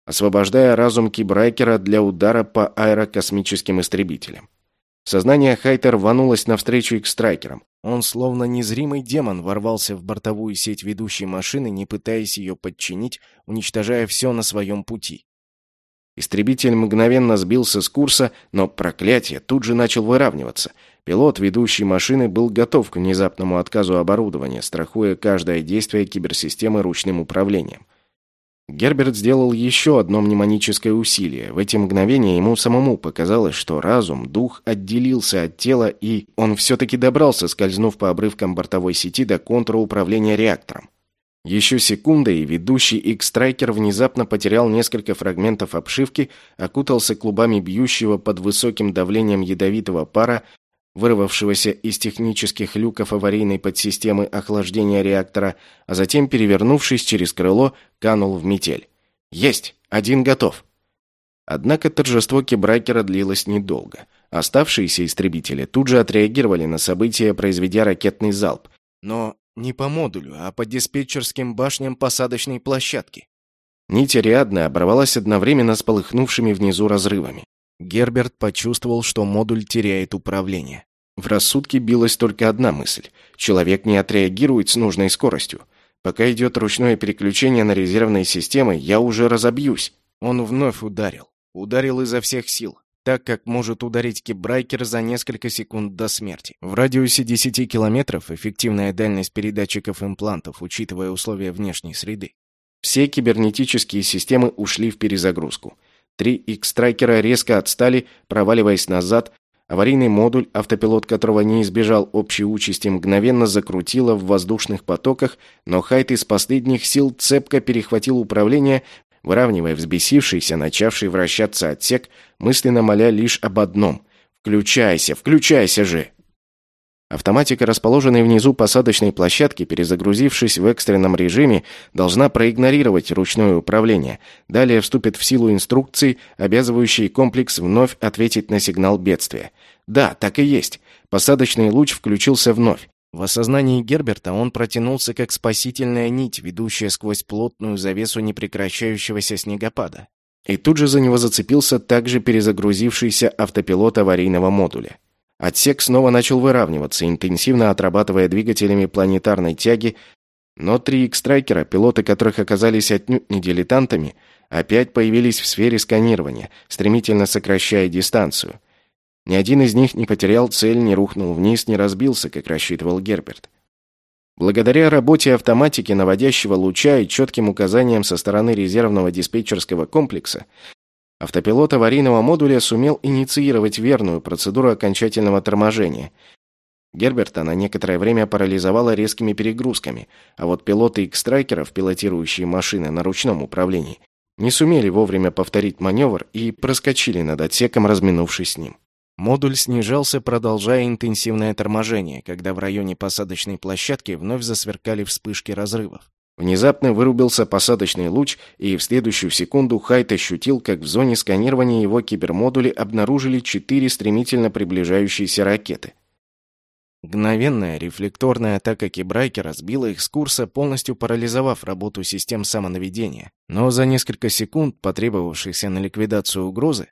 освобождая разум кибрайкера для удара по аэрокосмическим истребителям. Сознание Хайта рванулось навстречу экстрайкерам. Он, словно незримый демон, ворвался в бортовую сеть ведущей машины, не пытаясь ее подчинить, уничтожая все на своем пути. Истребитель мгновенно сбился с курса, но проклятие тут же начал выравниваться. Пилот ведущей машины был готов к внезапному отказу оборудования, страхуя каждое действие киберсистемы ручным управлением. Герберт сделал еще одно мнемоническое усилие. В эти мгновения ему самому показалось, что разум, дух отделился от тела, и он все-таки добрался, скользнув по обрывкам бортовой сети до контура управления реактором. Еще секунда, и ведущий X-Striker внезапно потерял несколько фрагментов обшивки, окутался клубами бьющего под высоким давлением ядовитого пара, вырвавшегося из технических люков аварийной подсистемы охлаждения реактора, а затем, перевернувшись через крыло, канул в метель. «Есть! Один готов!» Однако торжество Кебрайкера длилось недолго. Оставшиеся истребители тут же отреагировали на события, произведя ракетный залп. Но не по модулю, а по диспетчерским башням посадочной площадки. Нить Ариадны оборвалась одновременно с полыхнувшими внизу разрывами. Герберт почувствовал, что модуль теряет управление. В рассудке билась только одна мысль. Человек не отреагирует с нужной скоростью. Пока идет ручное переключение на резервные системы, я уже разобьюсь. Он вновь ударил. Ударил изо всех сил. Так, как может ударить кибрайкер за несколько секунд до смерти. В радиусе 10 километров эффективная дальность передатчиков имплантов, учитывая условия внешней среды. Все кибернетические системы ушли в перезагрузку. Три X-Страйкера резко отстали, проваливаясь назад. Аварийный модуль, автопилот которого не избежал общей участи, мгновенно закрутило в воздушных потоках, но Хайт из последних сил цепко перехватил управление, выравнивая взбесившийся, начавший вращаться отсек, мысленно моля лишь об одном — «Включайся, включайся же!» Автоматика, расположенная внизу посадочной площадки, перезагрузившись в экстренном режиме, должна проигнорировать ручное управление. Далее вступит в силу инструкции, обязывающие комплекс вновь ответить на сигнал бедствия. Да, так и есть. Посадочный луч включился вновь. В осознании Герберта он протянулся как спасительная нить, ведущая сквозь плотную завесу непрекращающегося снегопада. И тут же за него зацепился также перезагрузившийся автопилот аварийного модуля. Отсек снова начал выравниваться, интенсивно отрабатывая двигателями планетарной тяги, но три X-Страйкера, пилоты которых оказались отнюдь не дилетантами, опять появились в сфере сканирования, стремительно сокращая дистанцию. Ни один из них не потерял цель, не рухнул вниз, не разбился, как рассчитывал Герберт. Благодаря работе автоматики наводящего луча и четким указаниям со стороны резервного диспетчерского комплекса, Автопилот аварийного модуля сумел инициировать верную процедуру окончательного торможения. Герберта на некоторое время парализовала резкими перегрузками, а вот пилоты X-Страйкеров, пилотирующие машины на ручном управлении, не сумели вовремя повторить маневр и проскочили над отсеком, разминувшись с ним. Модуль снижался, продолжая интенсивное торможение, когда в районе посадочной площадки вновь засверкали вспышки разрывов. Внезапно вырубился посадочный луч, и в следующую секунду Хайт ощутил, как в зоне сканирования его кибермодули обнаружили четыре стремительно приближающиеся ракеты. Мгновенная рефлекторная атака Кибрайкера сбила их с курса, полностью парализовав работу систем самонаведения. Но за несколько секунд, потребовавшихся на ликвидацию угрозы,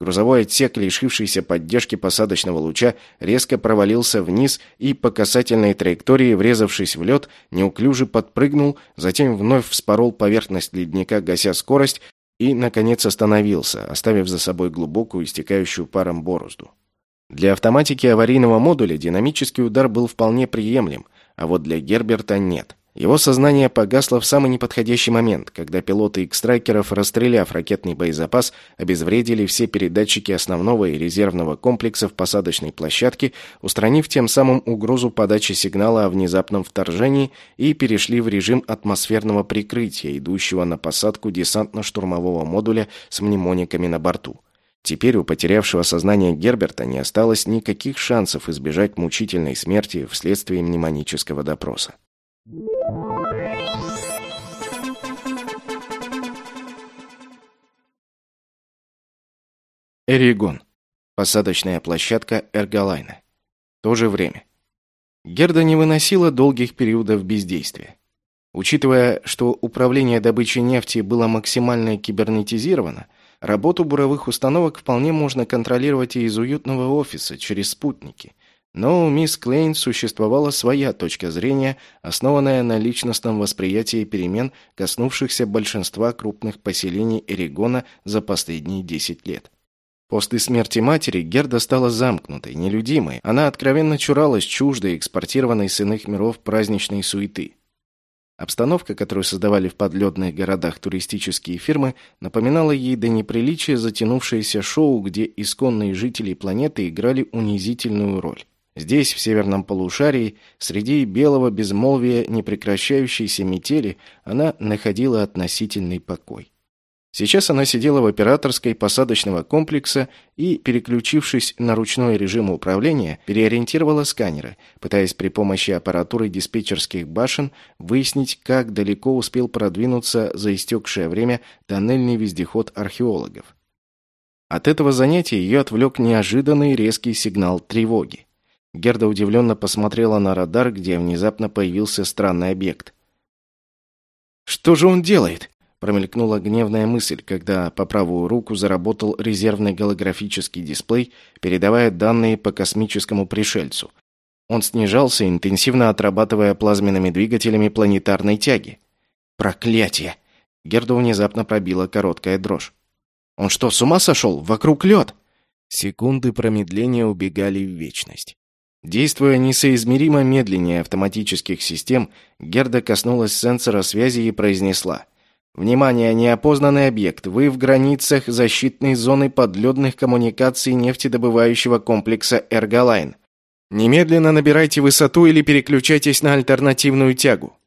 Грузовой отсек, лишившийся поддержки посадочного луча, резко провалился вниз и по касательной траектории, врезавшись в лед, неуклюже подпрыгнул, затем вновь вспорол поверхность ледника, гася скорость, и, наконец, остановился, оставив за собой глубокую, истекающую паром борозду. Для автоматики аварийного модуля динамический удар был вполне приемлем, а вот для Герберта нет. Его сознание погасло в самый неподходящий момент, когда пилоты X-Тракеров, расстреляв ракетный боезапас, обезвредили все передатчики основного и резервного комплексов посадочной площадки, устранив тем самым угрозу подачи сигнала о внезапном вторжении и перешли в режим атмосферного прикрытия, идущего на посадку десантно-штурмового модуля с мнемониками на борту. Теперь у потерявшего сознание Герберта не осталось никаких шансов избежать мучительной смерти вследствие мнемонического допроса. Эригон. Посадочная площадка Эрголайна. То же время. Герда не выносила долгих периодов бездействия. Учитывая, что управление добычей нефти было максимально кибернетизировано, работу буровых установок вполне можно контролировать и из уютного офиса через спутники. Но у мисс Клейн существовала своя точка зрения, основанная на личностном восприятии перемен, коснувшихся большинства крупных поселений Эригона за последние 10 лет. После смерти матери Герда стала замкнутой, нелюдимой. Она откровенно чуралась чуждой, экспортированной с иных миров праздничной суеты. Обстановка, которую создавали в подледных городах туристические фирмы, напоминала ей до неприличия затянувшееся шоу, где исконные жители планеты играли унизительную роль. Здесь, в северном полушарии, среди белого безмолвия непрекращающейся метели, она находила относительный покой. Сейчас она сидела в операторской посадочного комплекса и, переключившись на ручной режим управления, переориентировала сканеры, пытаясь при помощи аппаратуры диспетчерских башен выяснить, как далеко успел продвинуться за истекшее время тоннельный вездеход археологов. От этого занятия ее отвлек неожиданный резкий сигнал тревоги. Герда удивленно посмотрела на радар, где внезапно появился странный объект. «Что же он делает?» Промелькнула гневная мысль, когда по правую руку заработал резервный голографический дисплей, передавая данные по космическому пришельцу. Он снижался, интенсивно отрабатывая плазменными двигателями планетарной тяги. «Проклятие!» Герду внезапно пробила короткая дрожь. «Он что, с ума сошел? Вокруг лед!» Секунды промедления убегали в вечность. Действуя несоизмеримо медленнее автоматических систем, Герда коснулась сенсора связи и произнесла Внимание, неопознанный объект. Вы в границах защитной зоны подледных коммуникаций нефтедобывающего комплекса «Эрголайн». Немедленно набирайте высоту или переключайтесь на альтернативную тягу.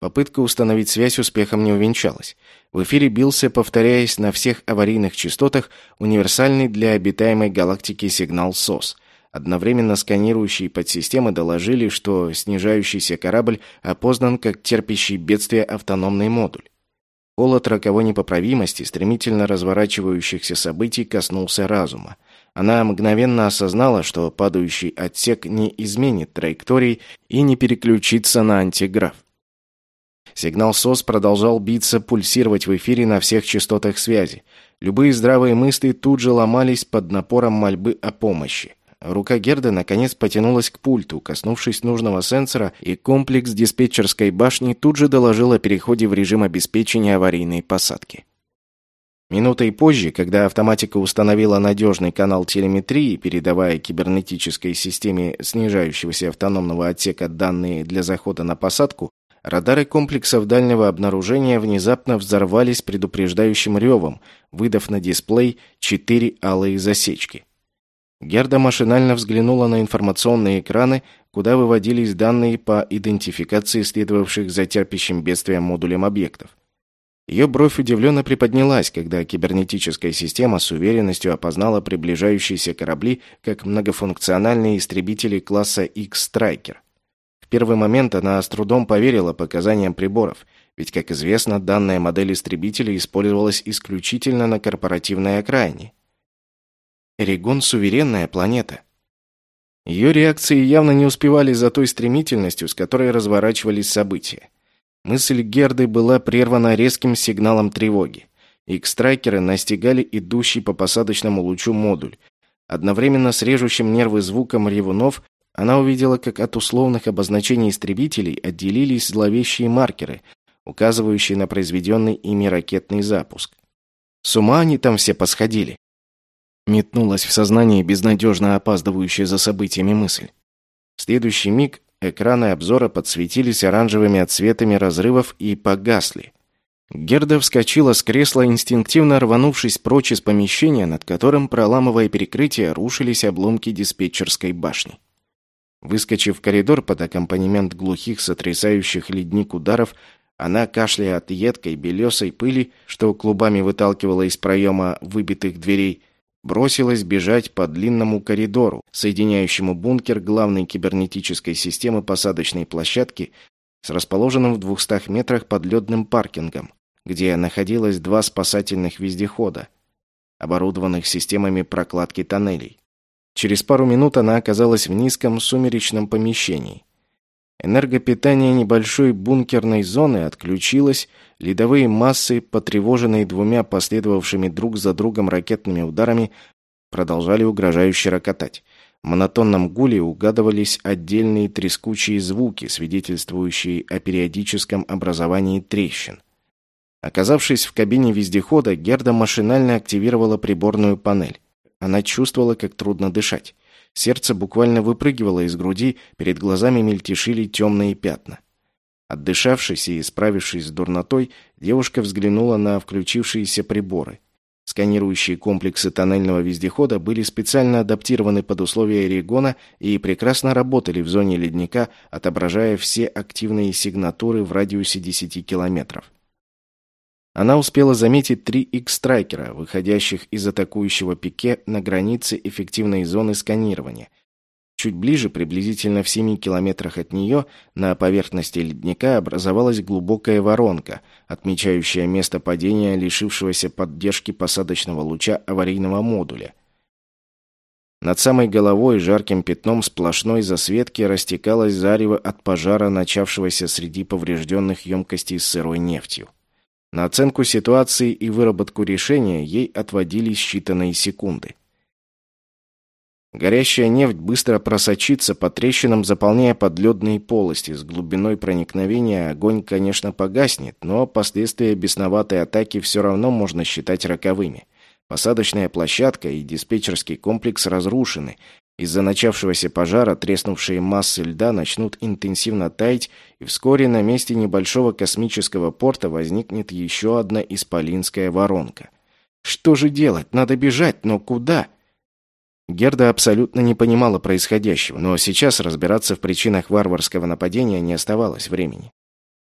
Попытка установить связь успехом не увенчалась. В эфире бился, повторяясь на всех аварийных частотах, универсальный для обитаемой галактики сигнал СОС – Одновременно сканирующие подсистемы доложили, что снижающийся корабль опознан как терпящий бедствие автономный модуль. Холод роковой непоправимости стремительно разворачивающихся событий коснулся разума. Она мгновенно осознала, что падающий отсек не изменит траектории и не переключится на антиграф. Сигнал СОС продолжал биться, пульсировать в эфире на всех частотах связи. Любые здравые мысли тут же ломались под напором мольбы о помощи. Рука Герды наконец потянулась к пульту, коснувшись нужного сенсора, и комплекс диспетчерской башни тут же доложил о переходе в режим обеспечения аварийной посадки. Минутой позже, когда автоматика установила надежный канал телеметрии, передавая кибернетической системе снижающегося автономного отсека данные для захода на посадку, радары комплексов дальнего обнаружения внезапно взорвались предупреждающим ревом, выдав на дисплей четыре алые засечки. Герда машинально взглянула на информационные экраны, куда выводились данные по идентификации следовавших за терпящим бедствием модулем объектов. Ее бровь удивленно приподнялась, когда кибернетическая система с уверенностью опознала приближающиеся корабли как многофункциональные истребители класса X-Striker. В первый момент она с трудом поверила показаниям приборов, ведь, как известно, данная модель истребителя использовалась исключительно на корпоративной окраине. Эригон – суверенная планета. Ее реакции явно не успевали за той стремительностью, с которой разворачивались события. Мысль Герды была прервана резким сигналом тревоги. Икстрайкеры настигали идущий по посадочному лучу модуль. Одновременно с режущим нервы звуком ревунов она увидела, как от условных обозначений истребителей отделились зловещие маркеры, указывающие на произведенный ими ракетный запуск. С ума они там все посходили. Метнулась в сознание безнадежно опаздывающая за событиями мысль. В следующий миг Экраны обзора подсветились оранжевыми отсветами разрывов и погасли. Герда вскочила с кресла, инстинктивно рванувшись прочь из помещения, над которым, проламывая перекрытие, рушились обломки диспетчерской башни. Выскочив в коридор под аккомпанемент глухих, сотрясающих ледник ударов, она, кашляя от едкой белесой пыли, что клубами выталкивала из проема выбитых дверей, бросилась бежать по длинному коридору, соединяющему бункер главной кибернетической системы посадочной площадки с расположенным в 200 метрах подледным паркингом, где находилось два спасательных вездехода, оборудованных системами прокладки тоннелей. Через пару минут она оказалась в низком сумеречном помещении. Энергопитание небольшой бункерной зоны отключилось, ледовые массы, потревоженные двумя последовавшими друг за другом ракетными ударами, продолжали угрожающе рокотать. В монотонном гуле угадывались отдельные трескучие звуки, свидетельствующие о периодическом образовании трещин. Оказавшись в кабине вездехода, Герда машинально активировала приборную панель. Она чувствовала, как трудно дышать. Сердце буквально выпрыгивало из груди, перед глазами мельтешили темные пятна. Отдышавшись и справившись с дурнотой, девушка взглянула на включившиеся приборы. Сканирующие комплексы тоннельного вездехода были специально адаптированы под условия региона и прекрасно работали в зоне ледника, отображая все активные сигнатуры в радиусе 10 километров. Она успела заметить три X-страйкера, выходящих из атакующего пике на границе эффективной зоны сканирования. Чуть ближе, приблизительно в 7 километрах от нее, на поверхности ледника образовалась глубокая воронка, отмечающая место падения лишившегося поддержки посадочного луча аварийного модуля. Над самой головой жарким пятном сплошной засветки растекалось зарево от пожара, начавшегося среди поврежденных емкостей с сырой нефтью. На оценку ситуации и выработку решения ей отводились считанные секунды. Горящая нефть быстро просочится по трещинам, заполняя подледные полости. С глубиной проникновения огонь, конечно, погаснет, но последствия бесноватой атаки все равно можно считать роковыми. Посадочная площадка и диспетчерский комплекс разрушены, из-за начавшегося пожара треснувшие массы льда начнут интенсивно таять, и вскоре на месте небольшого космического порта возникнет еще одна исполинская воронка. Что же делать? Надо бежать, но куда? Герда абсолютно не понимала происходящего, но сейчас разбираться в причинах варварского нападения не оставалось времени.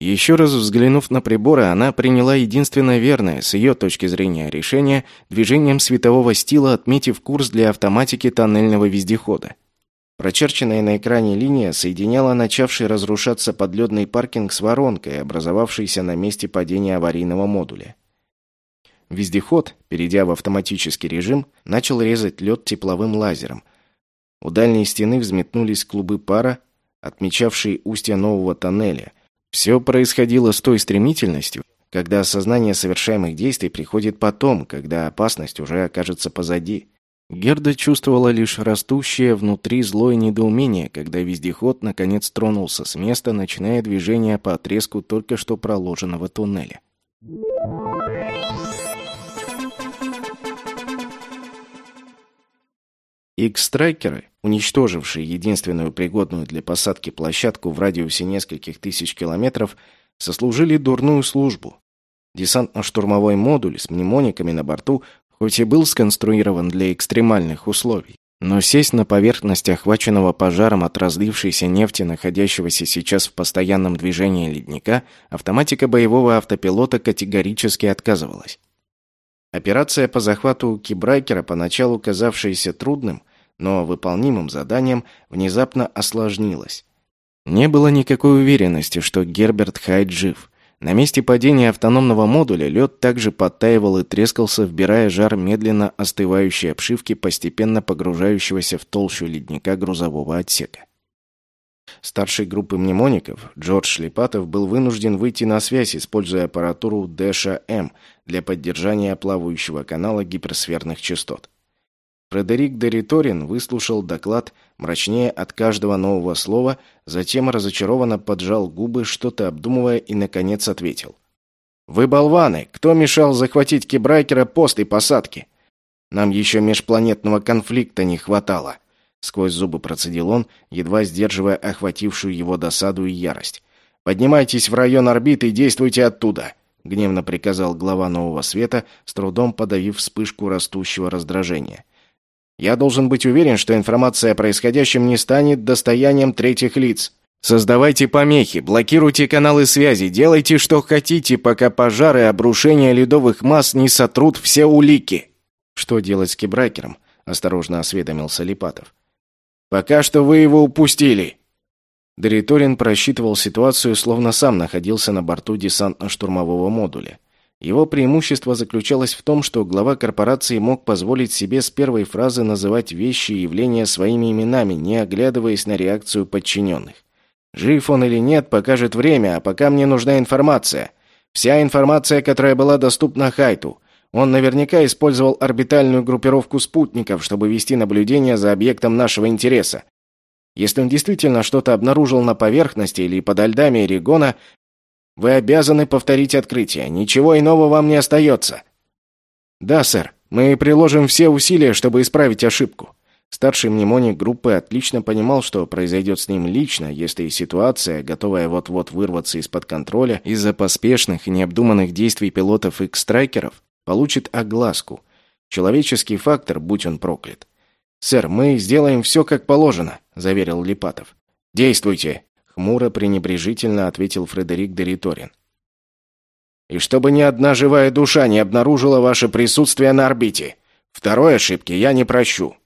Еще раз взглянув на приборы, она приняла единственное верное, с ее точки зрения, решение движением светового стила, отметив курс для автоматики тоннельного вездехода. Прочерченная на экране линия соединяла начавший разрушаться подледный паркинг с воронкой, образовавшейся на месте падения аварийного модуля. Вездеход, перейдя в автоматический режим, начал резать лед тепловым лазером. У дальней стены взметнулись клубы пара, отмечавшие устья нового тоннеля – все происходило с той стремительностью, когда осознание совершаемых действий приходит потом, когда опасность уже окажется позади. Герда чувствовала лишь растущее внутри злое недоумение, когда вездеход наконец тронулся с места, начиная движение по отрезку только что проложенного туннеля. Икс-страйкеры, уничтожившие единственную пригодную для посадки площадку в радиусе нескольких тысяч километров, сослужили дурную службу. Десантно-штурмовой модуль с мнемониками на борту хоть и был сконструирован для экстремальных условий, Но сесть на поверхность охваченного пожаром от разлившейся нефти, находящегося сейчас в постоянном движении ледника, автоматика боевого автопилота категорически отказывалась. Операция по захвату Кибрайкера, поначалу казавшаяся трудным, но выполнимым заданием, внезапно осложнилась. Не было никакой уверенности, что Герберт Хайд жив. На месте падения автономного модуля лед также подтаивал и трескался, вбирая жар медленно остывающей обшивки, постепенно погружающегося в толщу ледника грузового отсека. Старший группы мнемоников, Джордж Шлепатов, был вынужден выйти на связь, используя аппаратуру Дэша-М для поддержания плавающего канала гиперсферных частот. Фредерик Дериторин выслушал доклад мрачнее от каждого нового слова, затем разочарованно поджал губы, что-то обдумывая и, наконец, ответил. «Вы болваны! Кто мешал захватить Кибрайкера после посадки? Нам еще межпланетного конфликта не хватало!» Сквозь зубы процедил он, едва сдерживая охватившую его досаду и ярость. «Поднимайтесь в район орбиты и действуйте оттуда!» Гневно приказал глава Нового Света, с трудом подавив вспышку растущего раздражения. Я должен быть уверен, что информация о происходящем не станет достоянием третьих лиц. Создавайте помехи, блокируйте каналы связи, делайте что хотите, пока пожары и обрушения ледовых масс не сотрут все улики. Что делать с кибрайкером? Осторожно осведомился Липатов. Пока что вы его упустили. Дориторин просчитывал ситуацию, словно сам находился на борту десантно-штурмового модуля. Его преимущество заключалось в том, что глава корпорации мог позволить себе с первой фразы называть вещи и явления своими именами, не оглядываясь на реакцию подчиненных. Жив он или нет, покажет время, а пока мне нужна информация. Вся информация, которая была доступна Хайту. Он наверняка использовал орбитальную группировку спутников, чтобы вести наблюдение за объектом нашего интереса. Если он действительно что-то обнаружил на поверхности или подо льдами Эригона, вы обязаны повторить открытие. Ничего иного вам не остается». «Да, сэр. Мы приложим все усилия, чтобы исправить ошибку». Старший мнемоник группы отлично понимал, что произойдет с ним лично, если ситуация, готовая вот-вот вырваться из-под контроля из-за поспешных и необдуманных действий пилотов X-страйкеров, получит огласку. Человеческий фактор, будь он проклят. «Сэр, мы сделаем все как положено», — заверил Липатов. «Действуйте!» Хмуро пренебрежительно ответил Фредерик Дериторин. «И чтобы ни одна живая душа не обнаружила ваше присутствие на орбите. Второй ошибки я не прощу».